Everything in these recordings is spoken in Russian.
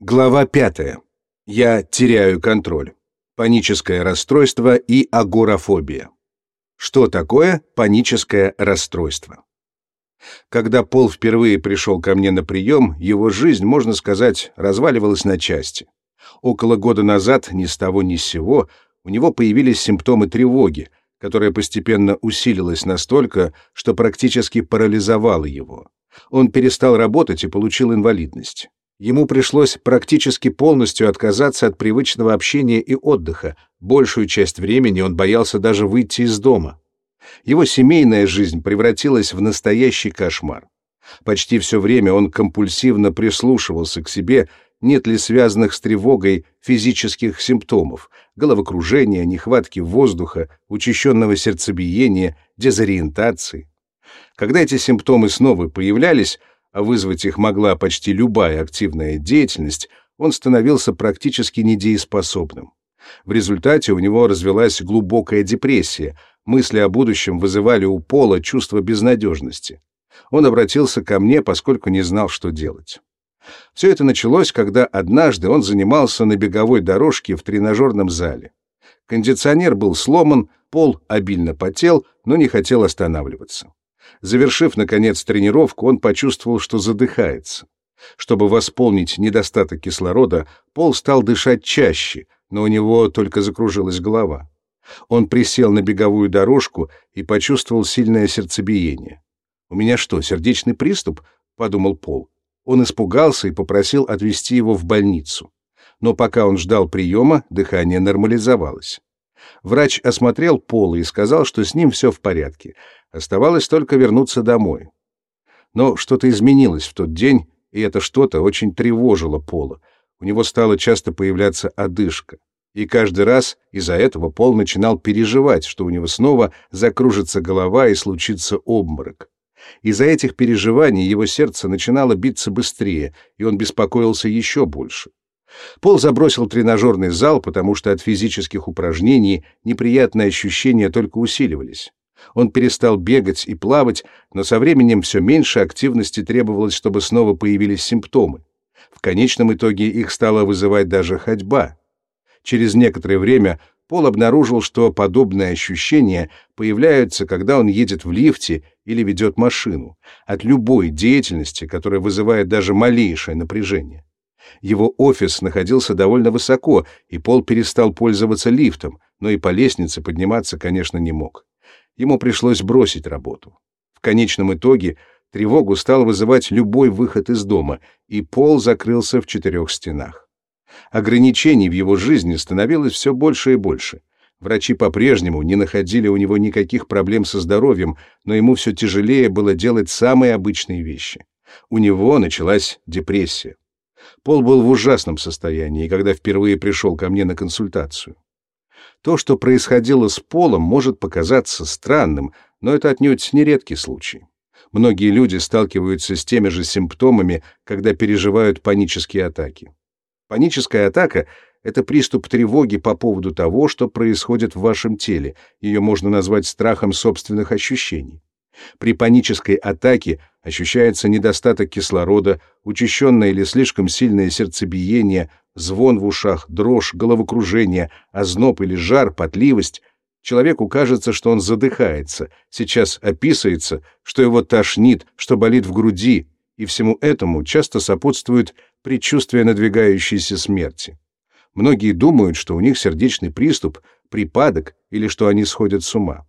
Глава 5. Я теряю контроль. Паническое расстройство и агорафобия. Что такое паническое расстройство? Когда Пол впервые пришел ко мне на прием, его жизнь, можно сказать, разваливалась на части. Около года назад ни с того ни с сего у него появились симптомы тревоги, которая постепенно усилилась настолько, что практически парализовала его. Он перестал работать и получил инвалидность. Ему пришлось практически полностью отказаться от привычного общения и отдыха. Большую часть времени он боялся даже выйти из дома. Его семейная жизнь превратилась в настоящий кошмар. Почти все время он компульсивно прислушивался к себе, нет ли связанных с тревогой физических симптомов, головокружения, нехватки воздуха, учащенного сердцебиения, дезориентации. Когда эти симптомы снова появлялись, а вызвать их могла почти любая активная деятельность, он становился практически недееспособным. В результате у него развелась глубокая депрессия, мысли о будущем вызывали у Пола чувство безнадежности. Он обратился ко мне, поскольку не знал, что делать. Все это началось, когда однажды он занимался на беговой дорожке в тренажерном зале. Кондиционер был сломан, пол обильно потел, но не хотел останавливаться. Завершив, наконец, тренировку, он почувствовал, что задыхается. Чтобы восполнить недостаток кислорода, Пол стал дышать чаще, но у него только закружилась голова. Он присел на беговую дорожку и почувствовал сильное сердцебиение. «У меня что, сердечный приступ?» — подумал Пол. Он испугался и попросил отвезти его в больницу. Но пока он ждал приема, дыхание нормализовалось. Врач осмотрел Пола и сказал, что с ним все в порядке — Оставалось только вернуться домой. Но что-то изменилось в тот день, и это что-то очень тревожило Пола. У него стала часто появляться одышка. И каждый раз из-за этого Пол начинал переживать, что у него снова закружится голова и случится обморок. Из-за этих переживаний его сердце начинало биться быстрее, и он беспокоился еще больше. Пол забросил тренажерный зал, потому что от физических упражнений неприятные ощущения только усиливались. Он перестал бегать и плавать, но со временем все меньше активности требовалось, чтобы снова появились симптомы. В конечном итоге их стала вызывать даже ходьба. Через некоторое время Пол обнаружил, что подобные ощущения появляются, когда он едет в лифте или ведет машину, от любой деятельности, которая вызывает даже малейшее напряжение. Его офис находился довольно высоко, и Пол перестал пользоваться лифтом, но и по лестнице подниматься, конечно, не мог ему пришлось бросить работу. В конечном итоге тревогу стал вызывать любой выход из дома, и Пол закрылся в четырех стенах. Ограничений в его жизни становилось все больше и больше. Врачи по-прежнему не находили у него никаких проблем со здоровьем, но ему все тяжелее было делать самые обычные вещи. У него началась депрессия. Пол был в ужасном состоянии, когда впервые пришел ко мне на консультацию. То, что происходило с Полом, может показаться странным, но это отнюдь не редкий случай. Многие люди сталкиваются с теми же симптомами, когда переживают панические атаки. Паническая атака — это приступ тревоги по поводу того, что происходит в вашем теле. Ее можно назвать страхом собственных ощущений. При панической атаке ощущается недостаток кислорода, учащенное или слишком сильное сердцебиение, звон в ушах, дрожь, головокружение, озноб или жар, потливость. Человеку кажется, что он задыхается, сейчас описывается, что его тошнит, что болит в груди, и всему этому часто сопутствует предчувствие надвигающейся смерти. Многие думают, что у них сердечный приступ, припадок или что они сходят с ума.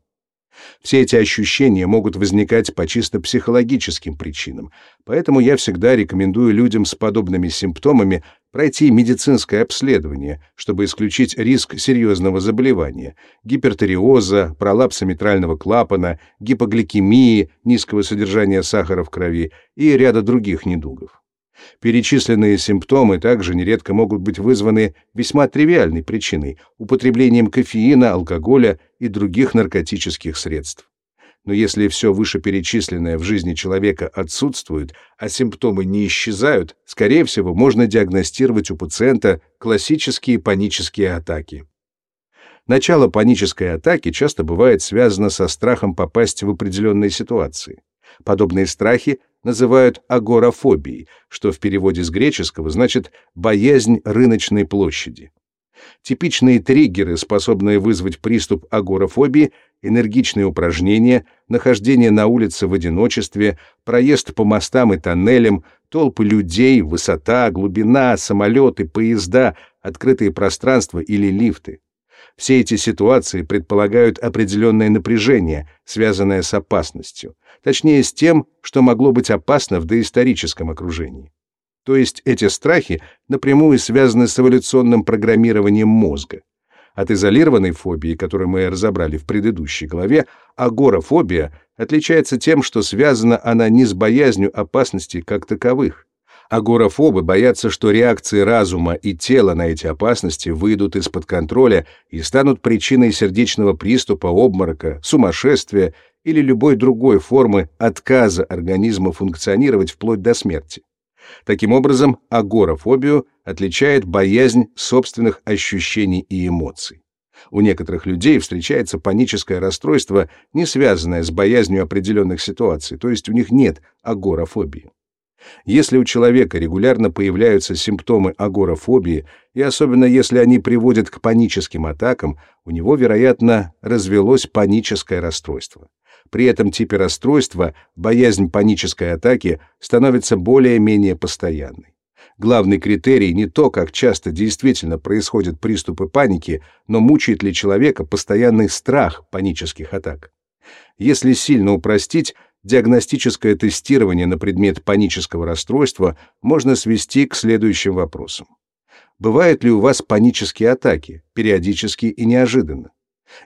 Все эти ощущения могут возникать по чисто психологическим причинам, поэтому я всегда рекомендую людям с подобными симптомами пройти медицинское обследование, чтобы исключить риск серьезного заболевания, гипертиреоза, пролапса митрального клапана, гипогликемии, низкого содержания сахара в крови и ряда других недугов. Перечисленные симптомы также нередко могут быть вызваны весьма тривиальной причиной – употреблением кофеина, алкоголя и других наркотических средств. Но если все вышеперечисленное в жизни человека отсутствует, а симптомы не исчезают, скорее всего, можно диагностировать у пациента классические панические атаки. Начало панической атаки часто бывает связано со страхом попасть в определенные ситуации. Подобные страхи называют агорафобией, что в переводе с греческого значит «боязнь рыночной площади». Типичные триггеры, способные вызвать приступ агорафобии, энергичные упражнения, нахождение на улице в одиночестве, проезд по мостам и тоннелям, толпы людей, высота, глубина, самолеты, поезда, открытые пространства или лифты. Все эти ситуации предполагают определенное напряжение, связанное с опасностью, точнее с тем, что могло быть опасно в доисторическом окружении. То есть эти страхи напрямую связаны с эволюционным программированием мозга. От изолированной фобии, которую мы разобрали в предыдущей главе, агорафобия отличается тем, что связана она не с боязнью опасностей как таковых. Агорафобы боятся, что реакции разума и тела на эти опасности выйдут из-под контроля и станут причиной сердечного приступа, обморока, сумасшествия или любой другой формы отказа организма функционировать вплоть до смерти. Таким образом, агорафобию отличает боязнь собственных ощущений и эмоций. У некоторых людей встречается паническое расстройство, не связанное с боязнью определенных ситуаций, то есть у них нет агорафобии. Если у человека регулярно появляются симптомы агорафобии, и особенно если они приводят к паническим атакам, у него, вероятно, развелось паническое расстройство. При этом типе расстройства боязнь панической атаки становится более-менее постоянной. Главный критерий не то, как часто действительно происходят приступы паники, но мучает ли человека постоянный страх панических атак. Если сильно упростить, диагностическое тестирование на предмет панического расстройства можно свести к следующим вопросам. Бывают ли у вас панические атаки, периодически и неожиданно?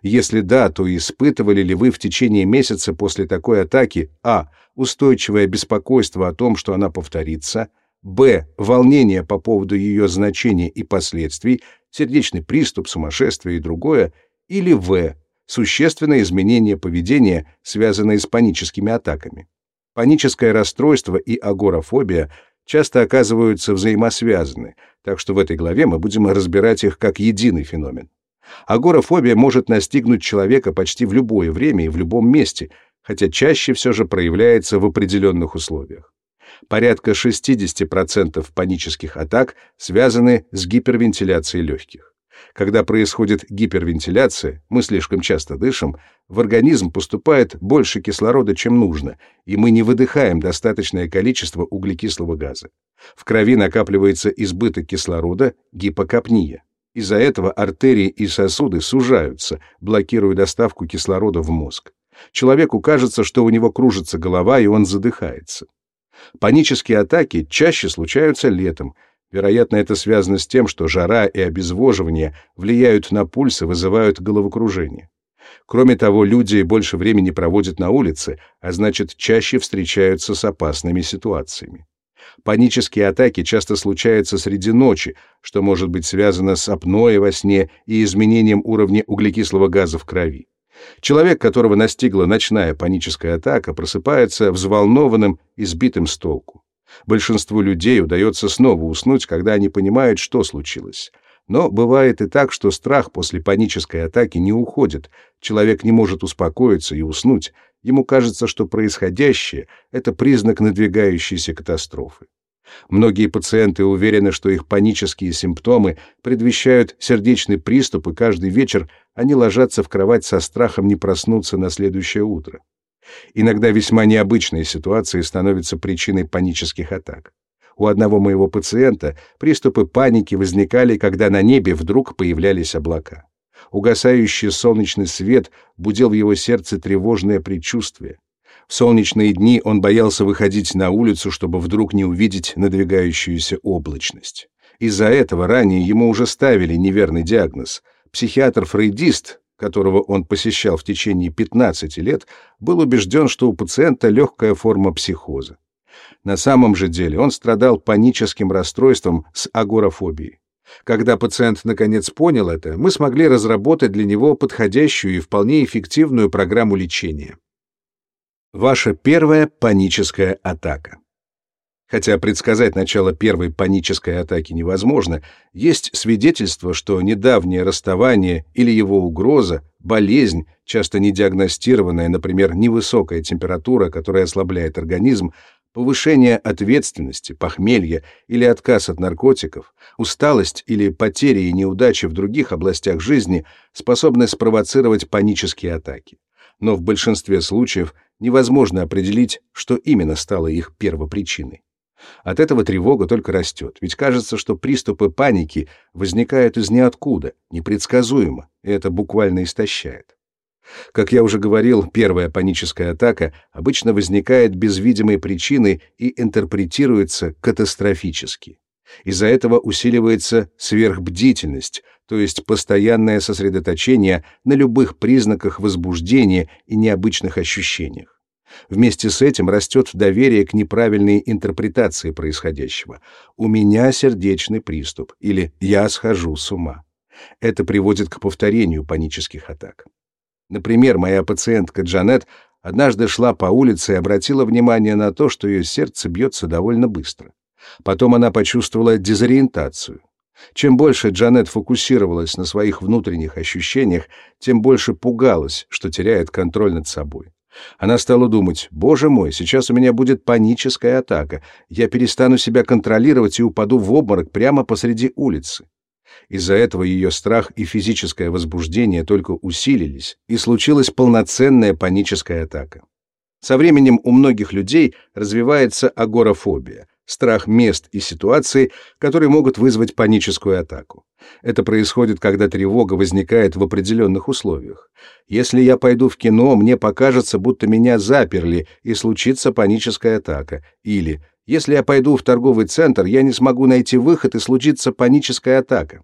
Если да, то испытывали ли вы в течение месяца после такой атаки а. устойчивое беспокойство о том, что она повторится, б. волнение по поводу ее значения и последствий, сердечный приступ, сумасшествие и другое, или в. существенное изменение поведения, связанное с паническими атаками. Паническое расстройство и агорафобия часто оказываются взаимосвязаны, так что в этой главе мы будем разбирать их как единый феномен. Агорафобия может настигнуть человека почти в любое время и в любом месте, хотя чаще все же проявляется в определенных условиях. Порядка 60% панических атак связаны с гипервентиляцией легких. Когда происходит гипервентиляция, мы слишком часто дышим, в организм поступает больше кислорода, чем нужно, и мы не выдыхаем достаточное количество углекислого газа. В крови накапливается избыток кислорода, гипокапния. Из-за этого артерии и сосуды сужаются, блокируя доставку кислорода в мозг. Человеку кажется, что у него кружится голова, и он задыхается. Панические атаки чаще случаются летом. Вероятно, это связано с тем, что жара и обезвоживание влияют на пульс и вызывают головокружение. Кроме того, люди больше времени проводят на улице, а значит, чаще встречаются с опасными ситуациями. Панические атаки часто случаются среди ночи, что может быть связано с апноэ во сне и изменением уровня углекислого газа в крови. Человек, которого настигла ночная паническая атака, просыпается взволнованным и сбитым с толку. Большинству людей удается снова уснуть, когда они понимают, что случилось. Но бывает и так, что страх после панической атаки не уходит, человек не может успокоиться и уснуть, ему кажется, что происходящее — это признак надвигающейся катастрофы. Многие пациенты уверены, что их панические симптомы предвещают сердечный приступ, и каждый вечер они ложатся в кровать со страхом не проснуться на следующее утро. Иногда весьма необычные ситуации становятся причиной панических атак. У одного моего пациента приступы паники возникали, когда на небе вдруг появлялись облака. Угасающий солнечный свет будил в его сердце тревожное предчувствие. В солнечные дни он боялся выходить на улицу, чтобы вдруг не увидеть надвигающуюся облачность. Из-за этого ранее ему уже ставили неверный диагноз. Психиатр-фрейдист, которого он посещал в течение 15 лет, был убежден, что у пациента легкая форма психоза. На самом же деле он страдал паническим расстройством с агорафобией. Когда пациент наконец понял это, мы смогли разработать для него подходящую и вполне эффективную программу лечения. Ваша первая паническая атака. Хотя предсказать начало первой панической атаки невозможно, есть свидетельство, что недавнее расставание или его угроза, болезнь, часто недиагностированная, например, невысокая температура, которая ослабляет организм, Повышение ответственности, похмелье или отказ от наркотиков, усталость или потери и неудачи в других областях жизни способны спровоцировать панические атаки. Но в большинстве случаев невозможно определить, что именно стало их первопричиной. От этого тревога только растет, ведь кажется, что приступы паники возникают из ниоткуда, непредсказуемо, и это буквально истощает. Как я уже говорил, первая паническая атака обычно возникает без видимой причины и интерпретируется катастрофически. Из-за этого усиливается сверхбдительность, то есть постоянное сосредоточение на любых признаках возбуждения и необычных ощущениях. Вместе с этим растет доверие к неправильной интерпретации происходящего. «У меня сердечный приступ» или «я схожу с ума». Это приводит к повторению панических атак. Например, моя пациентка Джанет однажды шла по улице и обратила внимание на то, что ее сердце бьется довольно быстро. Потом она почувствовала дезориентацию. Чем больше Джанет фокусировалась на своих внутренних ощущениях, тем больше пугалась, что теряет контроль над собой. Она стала думать, «Боже мой, сейчас у меня будет паническая атака. Я перестану себя контролировать и упаду в обморок прямо посреди улицы». Из-за этого ее страх и физическое возбуждение только усилились, и случилась полноценная паническая атака. Со временем у многих людей развивается агорафобия, страх мест и ситуаций, которые могут вызвать паническую атаку. Это происходит, когда тревога возникает в определенных условиях. Если я пойду в кино, мне покажется, будто меня заперли, и случится паническая атака. Или если я пойду в торговый центр, я не смогу найти выход, и случится паническая атака.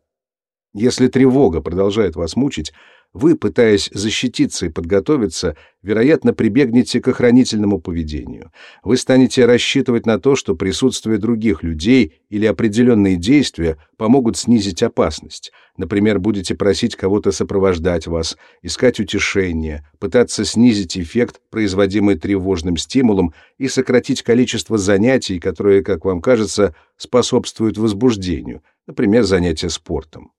Если тревога продолжает вас мучить, вы, пытаясь защититься и подготовиться, вероятно, прибегнете к охранительному поведению. Вы станете рассчитывать на то, что присутствие других людей или определенные действия помогут снизить опасность. Например, будете просить кого-то сопровождать вас, искать утешение, пытаться снизить эффект, производимый тревожным стимулом, и сократить количество занятий, которые, как вам кажется, способствуют возбуждению, например, занятия спортом.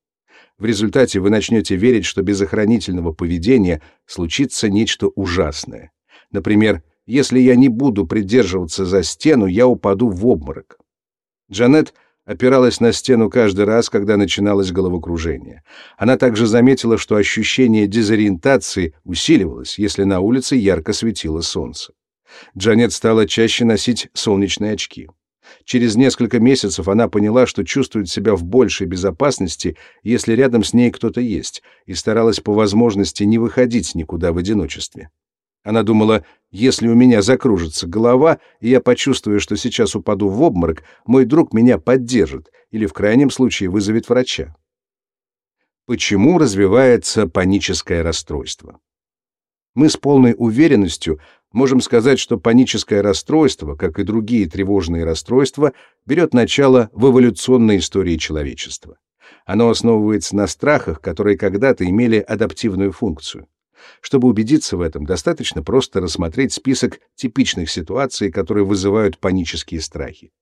В результате вы начнете верить, что без охранительного поведения случится нечто ужасное. Например, если я не буду придерживаться за стену, я упаду в обморок. Джанет опиралась на стену каждый раз, когда начиналось головокружение. Она также заметила, что ощущение дезориентации усиливалось, если на улице ярко светило солнце. Джанет стала чаще носить солнечные очки. Через несколько месяцев она поняла, что чувствует себя в большей безопасности, если рядом с ней кто-то есть, и старалась по возможности не выходить никуда в одиночестве. Она думала, если у меня закружится голова, и я почувствую, что сейчас упаду в обморок, мой друг меня поддержит или в крайнем случае вызовет врача. Почему развивается паническое расстройство? Мы с полной уверенностью можем сказать, что паническое расстройство, как и другие тревожные расстройства, берет начало в эволюционной истории человечества. Оно основывается на страхах, которые когда-то имели адаптивную функцию. Чтобы убедиться в этом, достаточно просто рассмотреть список типичных ситуаций, которые вызывают панические страхи.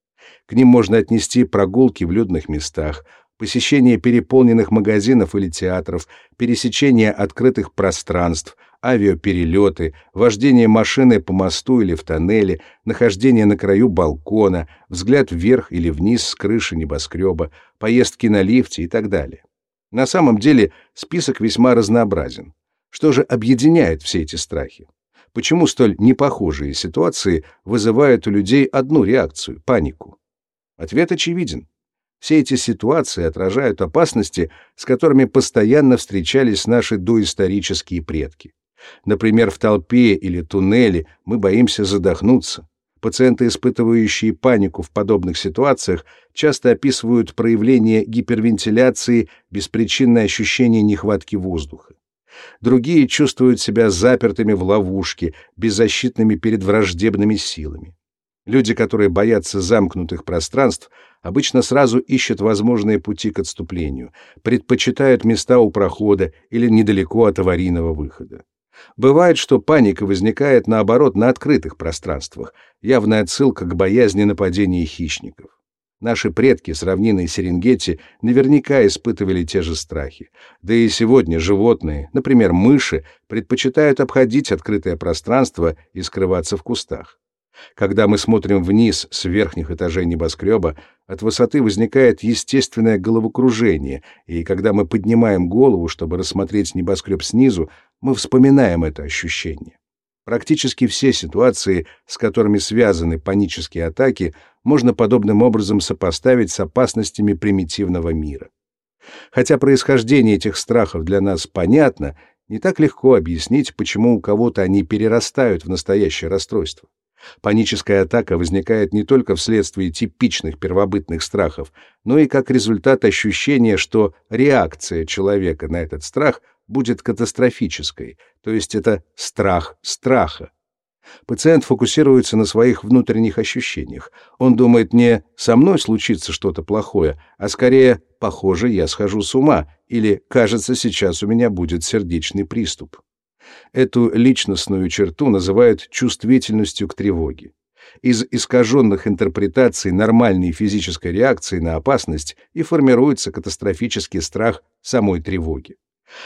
К ним можно отнести прогулки в людных местах, посещение переполненных магазинов или театров, пересечение открытых пространств — авиаперелеты, вождение машины по мосту или в тоннеле, нахождение на краю балкона, взгляд вверх или вниз с крыши небоскреба, поездки на лифте и так далее. На самом деле список весьма разнообразен. Что же объединяет все эти страхи? Почему столь непохожие ситуации вызывают у людей одну реакцию — панику? Ответ очевиден. Все эти ситуации отражают опасности, с которыми постоянно встречались наши доисторические предки. Например, в толпе или туннеле мы боимся задохнуться. Пациенты, испытывающие панику в подобных ситуациях, часто описывают проявление гипервентиляции, беспричинное ощущение нехватки воздуха. Другие чувствуют себя запертыми в ловушке, беззащитными перед враждебными силами. Люди, которые боятся замкнутых пространств, обычно сразу ищут возможные пути к отступлению, предпочитают места у прохода или недалеко от аварийного выхода. Бывает, что паника возникает, наоборот, на открытых пространствах, явная отсылка к боязни нападения хищников. Наши предки с равнины Серенгети наверняка испытывали те же страхи. Да и сегодня животные, например, мыши, предпочитают обходить открытое пространство и скрываться в кустах. Когда мы смотрим вниз с верхних этажей небоскреба, от высоты возникает естественное головокружение, и когда мы поднимаем голову, чтобы рассмотреть небоскреб снизу, мы вспоминаем это ощущение. Практически все ситуации, с которыми связаны панические атаки, можно подобным образом сопоставить с опасностями примитивного мира. Хотя происхождение этих страхов для нас понятно, не так легко объяснить, почему у кого-то они перерастают в настоящее расстройство. Паническая атака возникает не только вследствие типичных первобытных страхов, но и как результат ощущения, что реакция человека на этот страх будет катастрофической, то есть это страх страха. Пациент фокусируется на своих внутренних ощущениях. Он думает не «со мной случится что-то плохое», а скорее «похоже, я схожу с ума» или «кажется, сейчас у меня будет сердечный приступ». Эту личностную черту называют чувствительностью к тревоге. Из искаженных интерпретаций нормальной физической реакции на опасность и формируется катастрофический страх самой тревоги.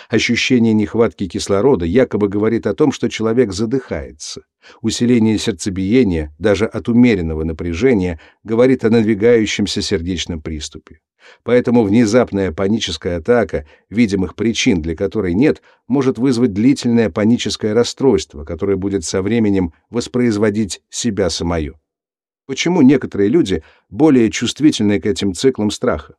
Ощущение нехватки кислорода якобы говорит о том, что человек задыхается. Усиление сердцебиения, даже от умеренного напряжения, говорит о надвигающемся сердечном приступе. Поэтому внезапная паническая атака, видимых причин для которой нет, может вызвать длительное паническое расстройство, которое будет со временем воспроизводить себя самое. Почему некоторые люди более чувствительны к этим циклам страха?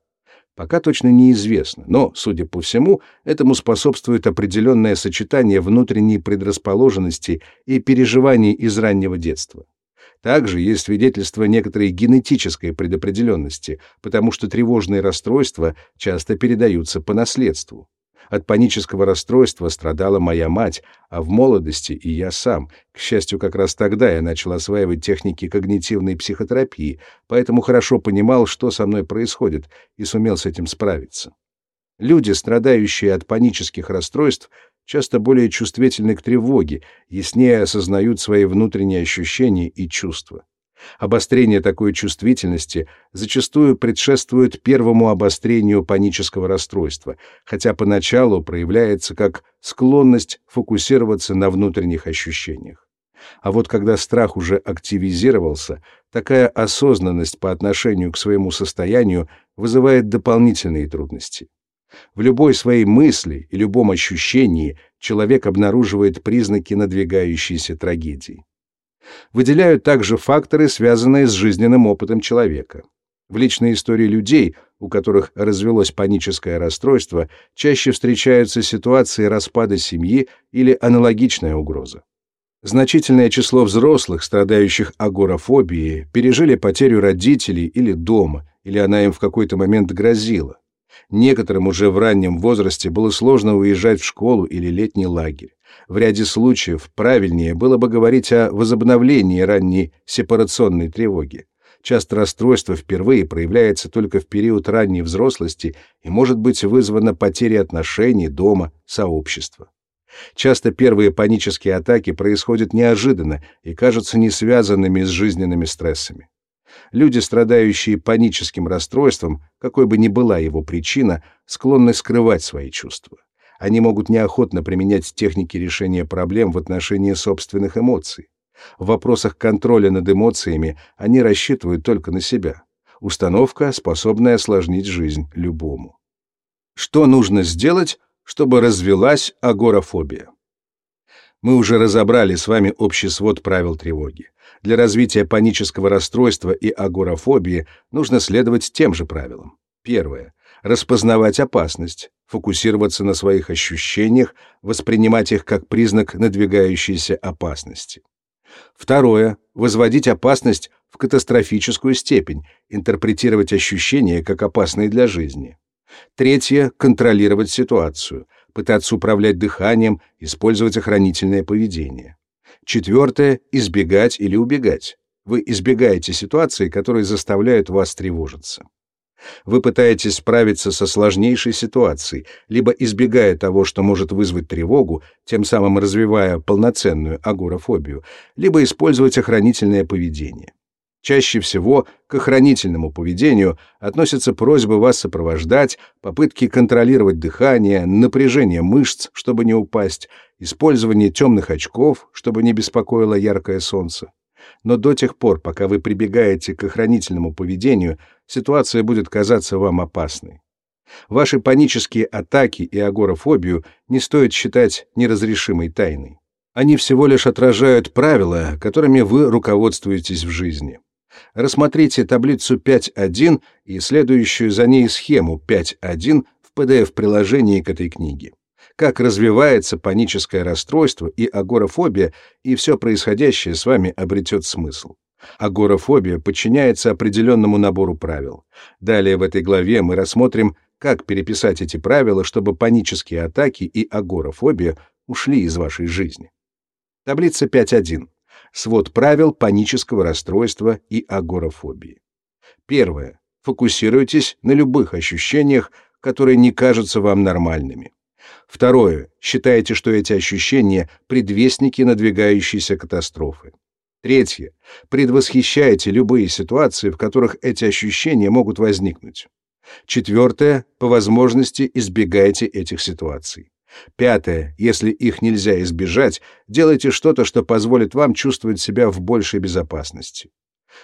Пока точно неизвестно, но, судя по всему, этому способствует определенное сочетание внутренней предрасположенности и переживаний из раннего детства. Также есть свидетельство некоторой генетической предопределенности, потому что тревожные расстройства часто передаются по наследству. От панического расстройства страдала моя мать, а в молодости и я сам. К счастью, как раз тогда я начал осваивать техники когнитивной психотерапии, поэтому хорошо понимал, что со мной происходит, и сумел с этим справиться. Люди, страдающие от панических расстройств, часто более чувствительны к тревоге, яснее осознают свои внутренние ощущения и чувства. Обострение такой чувствительности зачастую предшествует первому обострению панического расстройства, хотя поначалу проявляется как склонность фокусироваться на внутренних ощущениях. А вот когда страх уже активизировался, такая осознанность по отношению к своему состоянию вызывает дополнительные трудности. В любой своей мысли и любом ощущении человек обнаруживает признаки надвигающейся трагедии. Выделяют также факторы, связанные с жизненным опытом человека. В личной истории людей, у которых развелось паническое расстройство, чаще встречаются ситуации распада семьи или аналогичная угроза. Значительное число взрослых, страдающих агорафобией, пережили потерю родителей или дома, или она им в какой-то момент грозила. Некоторым уже в раннем возрасте было сложно уезжать в школу или летний лагерь. В ряде случаев правильнее было бы говорить о возобновлении ранней сепарационной тревоги. Часто расстройство впервые проявляется только в период ранней взрослости и может быть вызвано потерей отношений, дома, сообщества. Часто первые панические атаки происходят неожиданно и кажутся не связанными с жизненными стрессами. Люди, страдающие паническим расстройством, какой бы ни была его причина, склонны скрывать свои чувства. Они могут неохотно применять техники решения проблем в отношении собственных эмоций. В вопросах контроля над эмоциями они рассчитывают только на себя. Установка, способная осложнить жизнь любому. Что нужно сделать, чтобы развелась агорафобия? Мы уже разобрали с вами общий свод правил тревоги. Для развития панического расстройства и агорафобии нужно следовать тем же правилам. Первое. Распознавать опасность, фокусироваться на своих ощущениях, воспринимать их как признак надвигающейся опасности. Второе. Возводить опасность в катастрофическую степень, интерпретировать ощущения как опасные для жизни. Третье. Контролировать ситуацию, пытаться управлять дыханием, использовать охранительное поведение. Четвертое — избегать или убегать. Вы избегаете ситуаций, которые заставляют вас тревожиться. Вы пытаетесь справиться со сложнейшей ситуацией, либо избегая того, что может вызвать тревогу, тем самым развивая полноценную агорафобию, либо использовать охранительное поведение. Чаще всего к охранительному поведению относятся просьбы вас сопровождать, попытки контролировать дыхание, напряжение мышц, чтобы не упасть, использование темных очков, чтобы не беспокоило яркое солнце. Но до тех пор, пока вы прибегаете к охранительному поведению, ситуация будет казаться вам опасной. Ваши панические атаки и агорафобию не стоит считать неразрешимой тайной. Они всего лишь отражают правила, которыми вы руководствуетесь в жизни. Рассмотрите таблицу 5.1 и следующую за ней схему 5.1 в PDF-приложении к этой книге. Как развивается паническое расстройство и агорафобия, и все происходящее с вами обретет смысл. Агорафобия подчиняется определенному набору правил. Далее в этой главе мы рассмотрим, как переписать эти правила, чтобы панические атаки и агорафобия ушли из вашей жизни. Таблица 5.1. Свод правил панического расстройства и агорафобии. Первое. Фокусируйтесь на любых ощущениях, которые не кажутся вам нормальными. Второе. Считайте, что эти ощущения — предвестники надвигающейся катастрофы. Третье. Предвосхищайте любые ситуации, в которых эти ощущения могут возникнуть. Четвертое. По возможности избегайте этих ситуаций. Пятое. Если их нельзя избежать, делайте что-то, что позволит вам чувствовать себя в большей безопасности.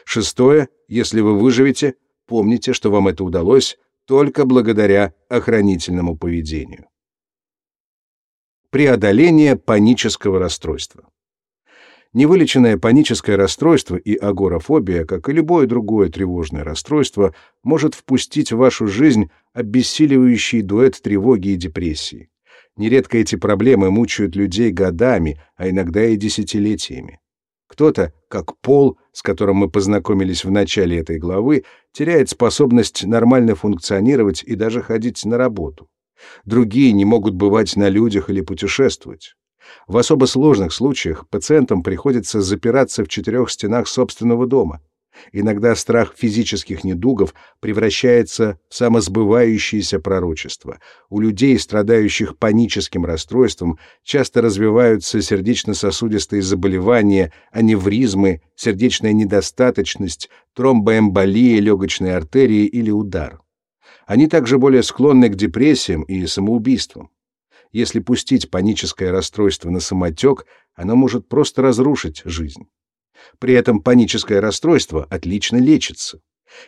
Шестое. Если вы выживете, помните, что вам это удалось только благодаря охранительному поведению. Преодоление панического расстройства. Невылеченное паническое расстройство и агорафобия, как и любое другое тревожное расстройство, может впустить в вашу жизнь обессиливающий дуэт тревоги и депрессии. Нередко эти проблемы мучают людей годами, а иногда и десятилетиями. Кто-то, как Пол, с которым мы познакомились в начале этой главы, теряет способность нормально функционировать и даже ходить на работу. Другие не могут бывать на людях или путешествовать. В особо сложных случаях пациентам приходится запираться в четырех стенах собственного дома. Иногда страх физических недугов превращается в самосбывающееся пророчество. У людей, страдающих паническим расстройством, часто развиваются сердечно-сосудистые заболевания, аневризмы, сердечная недостаточность, тромбоэмболия легочной артерии или удар. Они также более склонны к депрессиям и самоубийствам. Если пустить паническое расстройство на самотек, оно может просто разрушить жизнь. При этом паническое расстройство отлично лечится.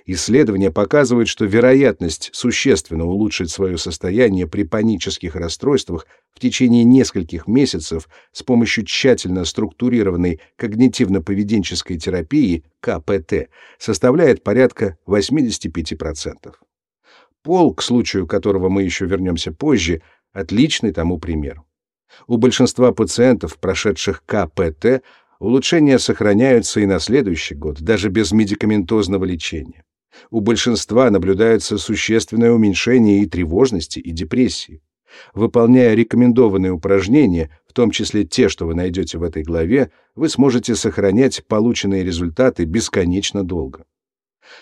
Исследования показывают, что вероятность существенно улучшить свое состояние при панических расстройствах в течение нескольких месяцев с помощью тщательно структурированной когнитивно-поведенческой терапии КПТ составляет порядка 85%. Пол, к случаю которого мы еще вернемся позже, Отличный тому пример. У большинства пациентов, прошедших КПТ, улучшения сохраняются и на следующий год, даже без медикаментозного лечения. У большинства наблюдается существенное уменьшение и тревожности, и депрессии. Выполняя рекомендованные упражнения, в том числе те, что вы найдете в этой главе, вы сможете сохранять полученные результаты бесконечно долго.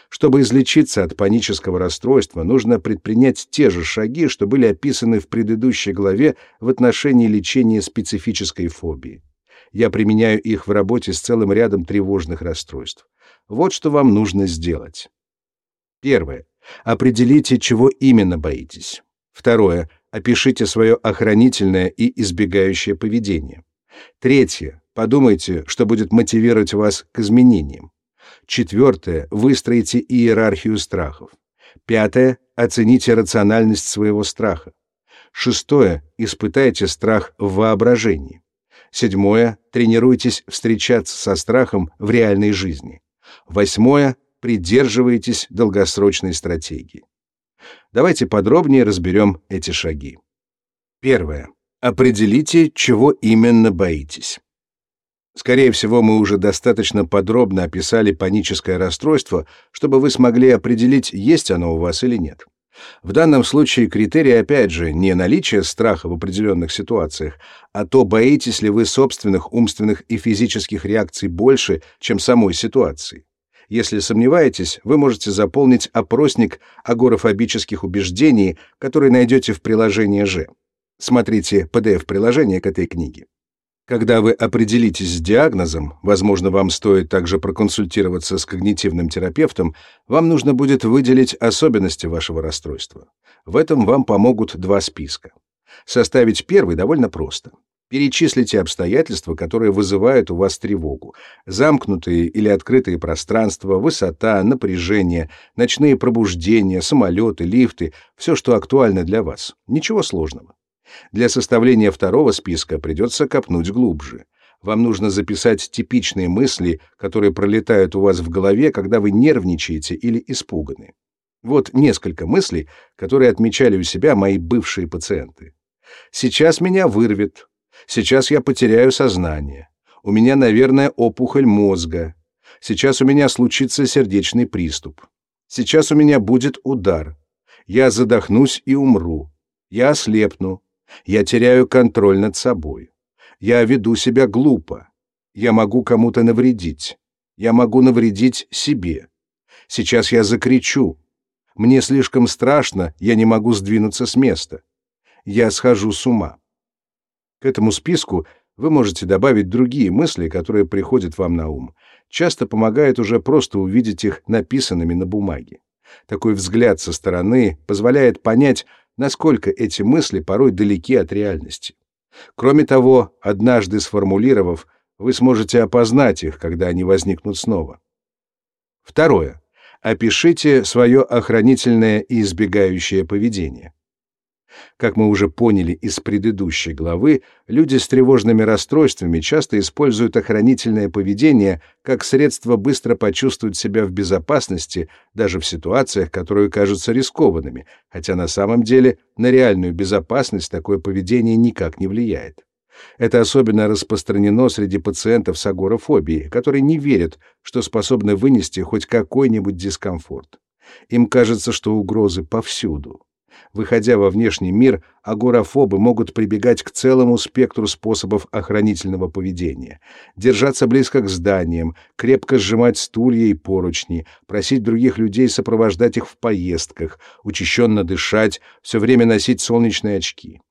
Чтобы излечиться от панического расстройства, нужно предпринять те же шаги, что были описаны в предыдущей главе в отношении лечения специфической фобии. Я применяю их в работе с целым рядом тревожных расстройств. Вот что вам нужно сделать. Первое. Определите, чего именно боитесь. Второе. Опишите свое охранительное и избегающее поведение. Третье. Подумайте, что будет мотивировать вас к изменениям. Четвертое. Выстроите иерархию страхов. Пятое. Оцените рациональность своего страха. Шестое. Испытайте страх в воображении. Седьмое. Тренируйтесь встречаться со страхом в реальной жизни. Восьмое. Придерживайтесь долгосрочной стратегии. Давайте подробнее разберем эти шаги. Первое. Определите, чего именно боитесь. Скорее всего, мы уже достаточно подробно описали паническое расстройство, чтобы вы смогли определить, есть оно у вас или нет. В данном случае критерий, опять же, не наличие страха в определенных ситуациях, а то, боитесь ли вы собственных умственных и физических реакций больше, чем самой ситуации. Если сомневаетесь, вы можете заполнить опросник агорафобических убеждений, который найдете в приложении «Ж». Смотрите PDF-приложение к этой книге. Когда вы определитесь с диагнозом, возможно, вам стоит также проконсультироваться с когнитивным терапевтом, вам нужно будет выделить особенности вашего расстройства. В этом вам помогут два списка. Составить первый довольно просто. Перечислите обстоятельства, которые вызывают у вас тревогу. Замкнутые или открытые пространства, высота, напряжение, ночные пробуждения, самолеты, лифты — все, что актуально для вас. Ничего сложного. Для составления второго списка придется копнуть глубже. Вам нужно записать типичные мысли, которые пролетают у вас в голове, когда вы нервничаете или испуганы. Вот несколько мыслей, которые отмечали у себя мои бывшие пациенты. Сейчас меня вырвет, Сейчас я потеряю сознание. У меня, наверное, опухоль мозга. Сейчас у меня случится сердечный приступ. Сейчас у меня будет удар. Я задохнусь и умру. Я ослепну. Я теряю контроль над собой. Я веду себя глупо. Я могу кому-то навредить. Я могу навредить себе. Сейчас я закричу. Мне слишком страшно, я не могу сдвинуться с места. Я схожу с ума. К этому списку вы можете добавить другие мысли, которые приходят вам на ум. Часто помогает уже просто увидеть их написанными на бумаге. Такой взгляд со стороны позволяет понять, насколько эти мысли порой далеки от реальности. Кроме того, однажды сформулировав, вы сможете опознать их, когда они возникнут снова. Второе. Опишите свое охранительное и избегающее поведение. Как мы уже поняли из предыдущей главы, люди с тревожными расстройствами часто используют охранительное поведение как средство быстро почувствовать себя в безопасности даже в ситуациях, которые кажутся рискованными, хотя на самом деле на реальную безопасность такое поведение никак не влияет. Это особенно распространено среди пациентов с агорафобией, которые не верят, что способны вынести хоть какой-нибудь дискомфорт. Им кажется, что угрозы повсюду. Выходя во внешний мир, агорафобы могут прибегать к целому спектру способов охранительного поведения. Держаться близко к зданиям, крепко сжимать стулья и поручни, просить других людей сопровождать их в поездках, учащенно дышать, все время носить солнечные очки.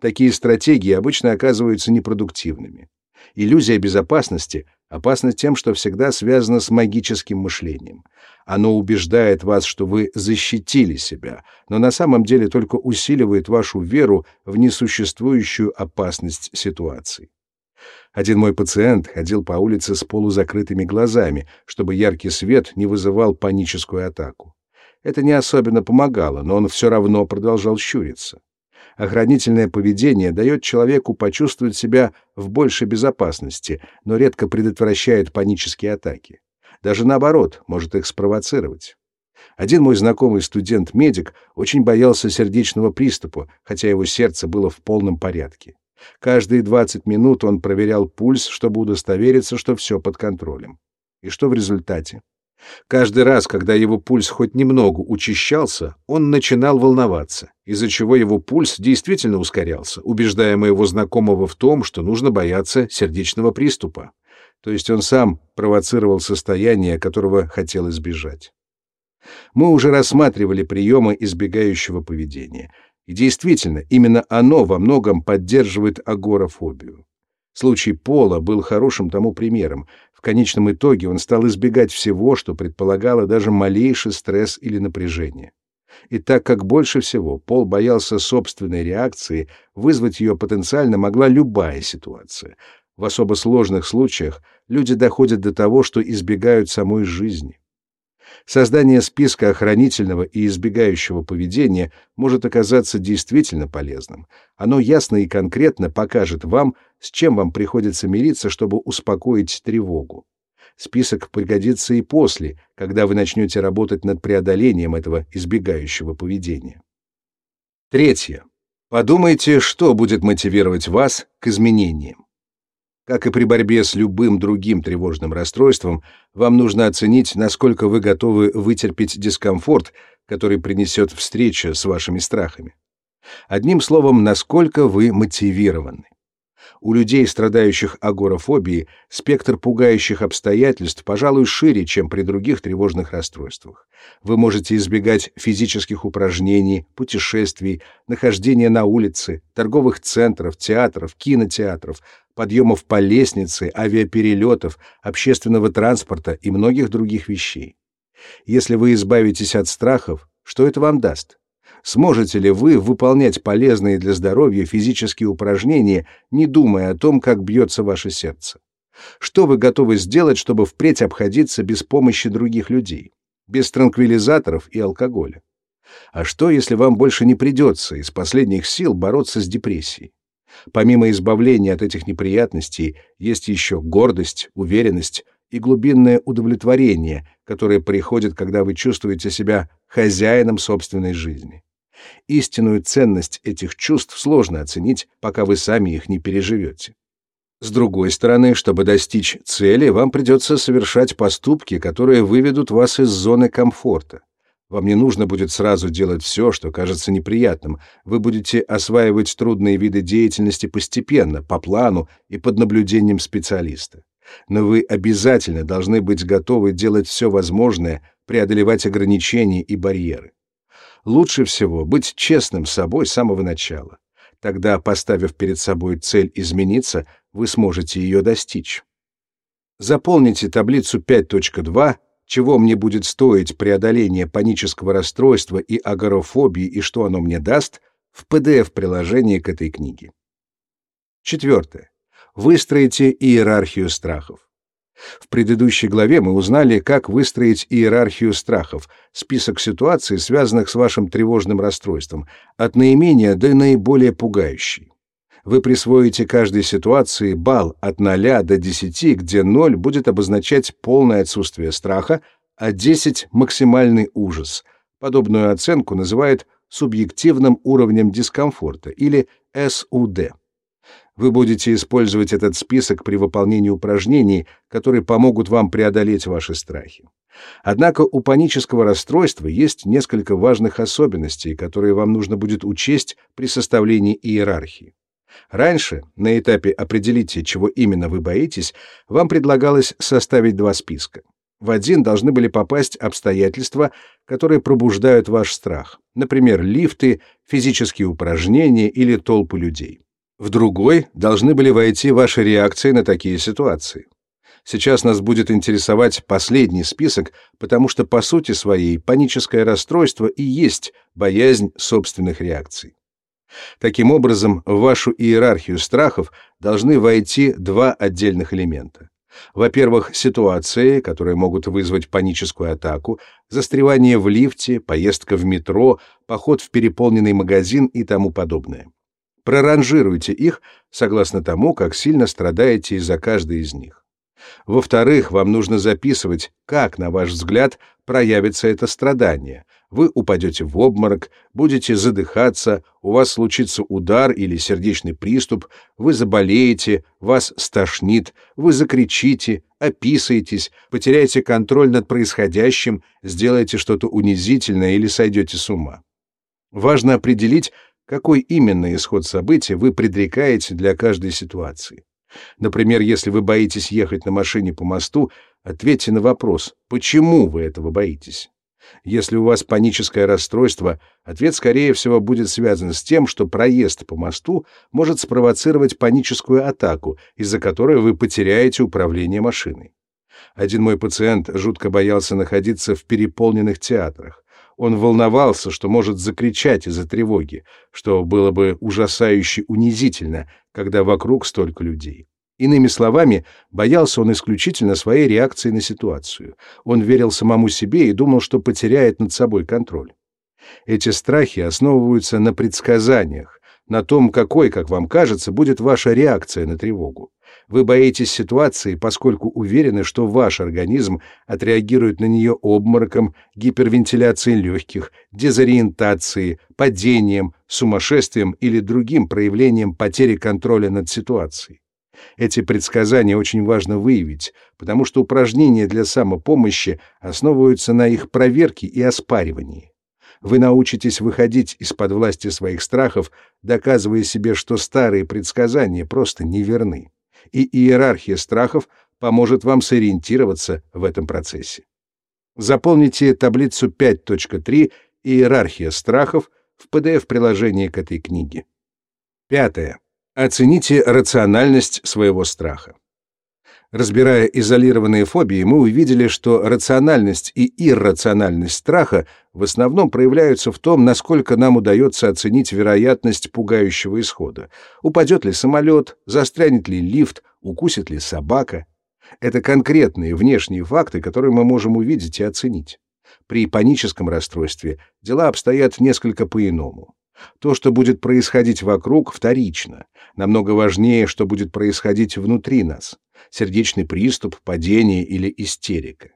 Такие стратегии обычно оказываются непродуктивными. Иллюзия безопасности опасна тем, что всегда связана с магическим мышлением. Оно убеждает вас, что вы защитили себя, но на самом деле только усиливает вашу веру в несуществующую опасность ситуации. Один мой пациент ходил по улице с полузакрытыми глазами, чтобы яркий свет не вызывал паническую атаку. Это не особенно помогало, но он все равно продолжал щуриться. Охранительное поведение дает человеку почувствовать себя в большей безопасности, но редко предотвращает панические атаки. Даже наоборот, может их спровоцировать. Один мой знакомый студент-медик очень боялся сердечного приступа, хотя его сердце было в полном порядке. Каждые 20 минут он проверял пульс, чтобы удостовериться, что все под контролем. И что в результате? Каждый раз, когда его пульс хоть немного учащался, он начинал волноваться, из-за чего его пульс действительно ускорялся, убеждая моего знакомого в том, что нужно бояться сердечного приступа. То есть он сам провоцировал состояние, которого хотел избежать. Мы уже рассматривали приемы избегающего поведения. И действительно, именно оно во многом поддерживает агорафобию. Случай Пола был хорошим тому примером. В конечном итоге он стал избегать всего, что предполагало даже малейший стресс или напряжение. И так как больше всего Пол боялся собственной реакции, вызвать ее потенциально могла любая ситуация. В особо сложных случаях люди доходят до того, что избегают самой жизни. Создание списка охранительного и избегающего поведения может оказаться действительно полезным. Оно ясно и конкретно покажет вам, с чем вам приходится мириться, чтобы успокоить тревогу. Список пригодится и после, когда вы начнете работать над преодолением этого избегающего поведения. Третье. Подумайте, что будет мотивировать вас к изменениям. Как и при борьбе с любым другим тревожным расстройством, вам нужно оценить, насколько вы готовы вытерпеть дискомфорт, который принесет встреча с вашими страхами. Одним словом, насколько вы мотивированы. У людей, страдающих агорафобией, спектр пугающих обстоятельств, пожалуй, шире, чем при других тревожных расстройствах. Вы можете избегать физических упражнений, путешествий, нахождения на улице, торговых центров, театров, кинотеатров, подъемов по лестнице, авиаперелетов, общественного транспорта и многих других вещей. Если вы избавитесь от страхов, что это вам даст? Сможете ли вы выполнять полезные для здоровья физические упражнения, не думая о том, как бьется ваше сердце? Что вы готовы сделать, чтобы впредь обходиться без помощи других людей, без транквилизаторов и алкоголя? А что, если вам больше не придется из последних сил бороться с депрессией? Помимо избавления от этих неприятностей, есть еще гордость, уверенность и глубинное удовлетворение, которое приходит, когда вы чувствуете себя хозяином собственной жизни. Истинную ценность этих чувств сложно оценить, пока вы сами их не переживете. С другой стороны, чтобы достичь цели, вам придется совершать поступки, которые выведут вас из зоны комфорта. Вам не нужно будет сразу делать все, что кажется неприятным. Вы будете осваивать трудные виды деятельности постепенно, по плану и под наблюдением специалиста. Но вы обязательно должны быть готовы делать все возможное, преодолевать ограничения и барьеры. Лучше всего быть честным с собой с самого начала. Тогда, поставив перед собой цель измениться, вы сможете ее достичь. Заполните таблицу 5.2 чего мне будет стоить преодоление панического расстройства и агорафобии и что оно мне даст, в PDF-приложении к этой книге. Четвертое. Выстроите иерархию страхов. В предыдущей главе мы узнали, как выстроить иерархию страхов, список ситуаций, связанных с вашим тревожным расстройством, от наименее до наиболее пугающей вы присвоите каждой ситуации балл от 0 до 10, где 0 будет обозначать полное отсутствие страха, а 10 — максимальный ужас. Подобную оценку называют субъективным уровнем дискомфорта или СУД. Вы будете использовать этот список при выполнении упражнений, которые помогут вам преодолеть ваши страхи. Однако у панического расстройства есть несколько важных особенностей, которые вам нужно будет учесть при составлении иерархии. Раньше, на этапе «определите, чего именно вы боитесь», вам предлагалось составить два списка. В один должны были попасть обстоятельства, которые пробуждают ваш страх, например, лифты, физические упражнения или толпы людей. В другой должны были войти ваши реакции на такие ситуации. Сейчас нас будет интересовать последний список, потому что по сути своей паническое расстройство и есть боязнь собственных реакций. Таким образом, в вашу иерархию страхов должны войти два отдельных элемента. Во-первых, ситуации, которые могут вызвать паническую атаку, застревание в лифте, поездка в метро, поход в переполненный магазин и тому подобное. Проранжируйте их согласно тому, как сильно страдаете из-за каждой из них. Во-вторых, вам нужно записывать, как, на ваш взгляд, проявится это страдание, вы упадете в обморок, будете задыхаться, у вас случится удар или сердечный приступ, вы заболеете, вас стошнит, вы закричите, описаетесь, потеряете контроль над происходящим, сделаете что-то унизительное или сойдете с ума. Важно определить, какой именно исход событий вы предрекаете для каждой ситуации. Например, если вы боитесь ехать на машине по мосту, ответьте на вопрос, почему вы этого боитесь. Если у вас паническое расстройство, ответ, скорее всего, будет связан с тем, что проезд по мосту может спровоцировать паническую атаку, из-за которой вы потеряете управление машиной. Один мой пациент жутко боялся находиться в переполненных театрах. Он волновался, что может закричать из-за тревоги, что было бы ужасающе унизительно, когда вокруг столько людей. Иными словами, боялся он исключительно своей реакции на ситуацию. Он верил самому себе и думал, что потеряет над собой контроль. Эти страхи основываются на предсказаниях, на том, какой, как вам кажется, будет ваша реакция на тревогу. Вы боитесь ситуации, поскольку уверены, что ваш организм отреагирует на нее обмороком, гипервентиляцией легких, дезориентацией, падением, сумасшествием или другим проявлением потери контроля над ситуацией. Эти предсказания очень важно выявить, потому что упражнения для самопомощи основываются на их проверке и оспаривании. Вы научитесь выходить из-под власти своих страхов, доказывая себе, что старые предсказания просто неверны. И иерархия страхов поможет вам сориентироваться в этом процессе. Заполните таблицу 5.3 «Иерархия страхов» в PDF-приложении к этой книге. Пятое. Оцените рациональность своего страха. Разбирая изолированные фобии, мы увидели, что рациональность и иррациональность страха в основном проявляются в том, насколько нам удается оценить вероятность пугающего исхода. Упадет ли самолет, застрянет ли лифт, укусит ли собака. Это конкретные внешние факты, которые мы можем увидеть и оценить. При паническом расстройстве дела обстоят несколько по-иному. То, что будет происходить вокруг, вторично. Намного важнее, что будет происходить внутри нас сердечный приступ, падение или истерика.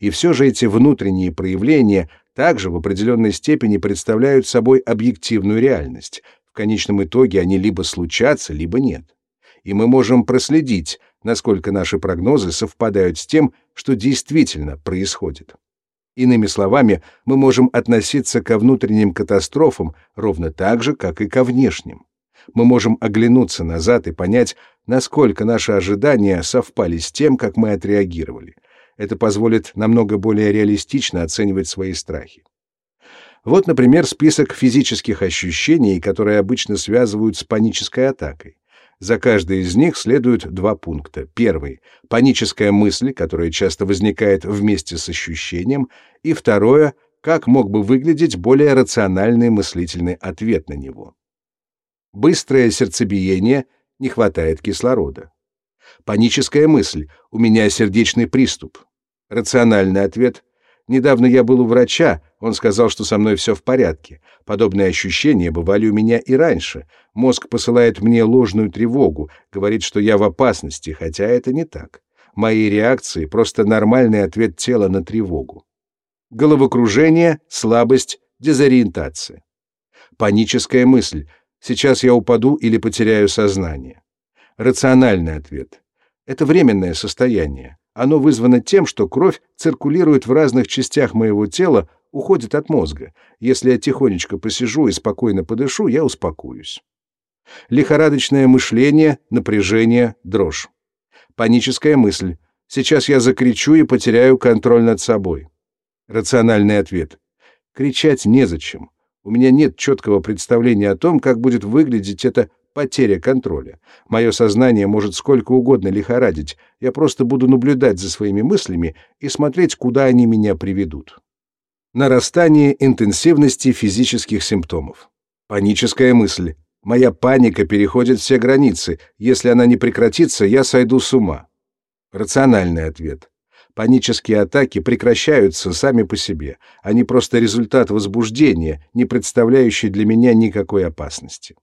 И все же эти внутренние проявления также в определенной степени представляют собой объективную реальность. В конечном итоге они либо случатся, либо нет. И мы можем проследить, насколько наши прогнозы совпадают с тем, что действительно происходит. Иными словами, мы можем относиться ко внутренним катастрофам ровно так же, как и ко внешним мы можем оглянуться назад и понять, насколько наши ожидания совпали с тем, как мы отреагировали. Это позволит намного более реалистично оценивать свои страхи. Вот, например, список физических ощущений, которые обычно связывают с панической атакой. За каждой из них следуют два пункта. Первый — паническая мысль, которая часто возникает вместе с ощущением, и второе — как мог бы выглядеть более рациональный мыслительный ответ на него. Быстрое сердцебиение, не хватает кислорода. Паническая мысль, у меня сердечный приступ. Рациональный ответ, недавно я был у врача, он сказал, что со мной все в порядке. Подобные ощущения бывали у меня и раньше. Мозг посылает мне ложную тревогу, говорит, что я в опасности, хотя это не так. Мои реакции — просто нормальный ответ тела на тревогу. Головокружение, слабость, дезориентация. Паническая мысль. Сейчас я упаду или потеряю сознание. Рациональный ответ. Это временное состояние. Оно вызвано тем, что кровь циркулирует в разных частях моего тела, уходит от мозга. Если я тихонечко посижу и спокойно подышу, я успокоюсь. Лихорадочное мышление, напряжение, дрожь. Паническая мысль. Сейчас я закричу и потеряю контроль над собой. Рациональный ответ. Кричать незачем. У меня нет четкого представления о том, как будет выглядеть эта потеря контроля. Мое сознание может сколько угодно лихорадить. Я просто буду наблюдать за своими мыслями и смотреть, куда они меня приведут. Нарастание интенсивности физических симптомов. Паническая мысль. Моя паника переходит все границы. Если она не прекратится, я сойду с ума. Рациональный ответ. Панические атаки прекращаются сами по себе. Они просто результат возбуждения, не представляющий для меня никакой опасности.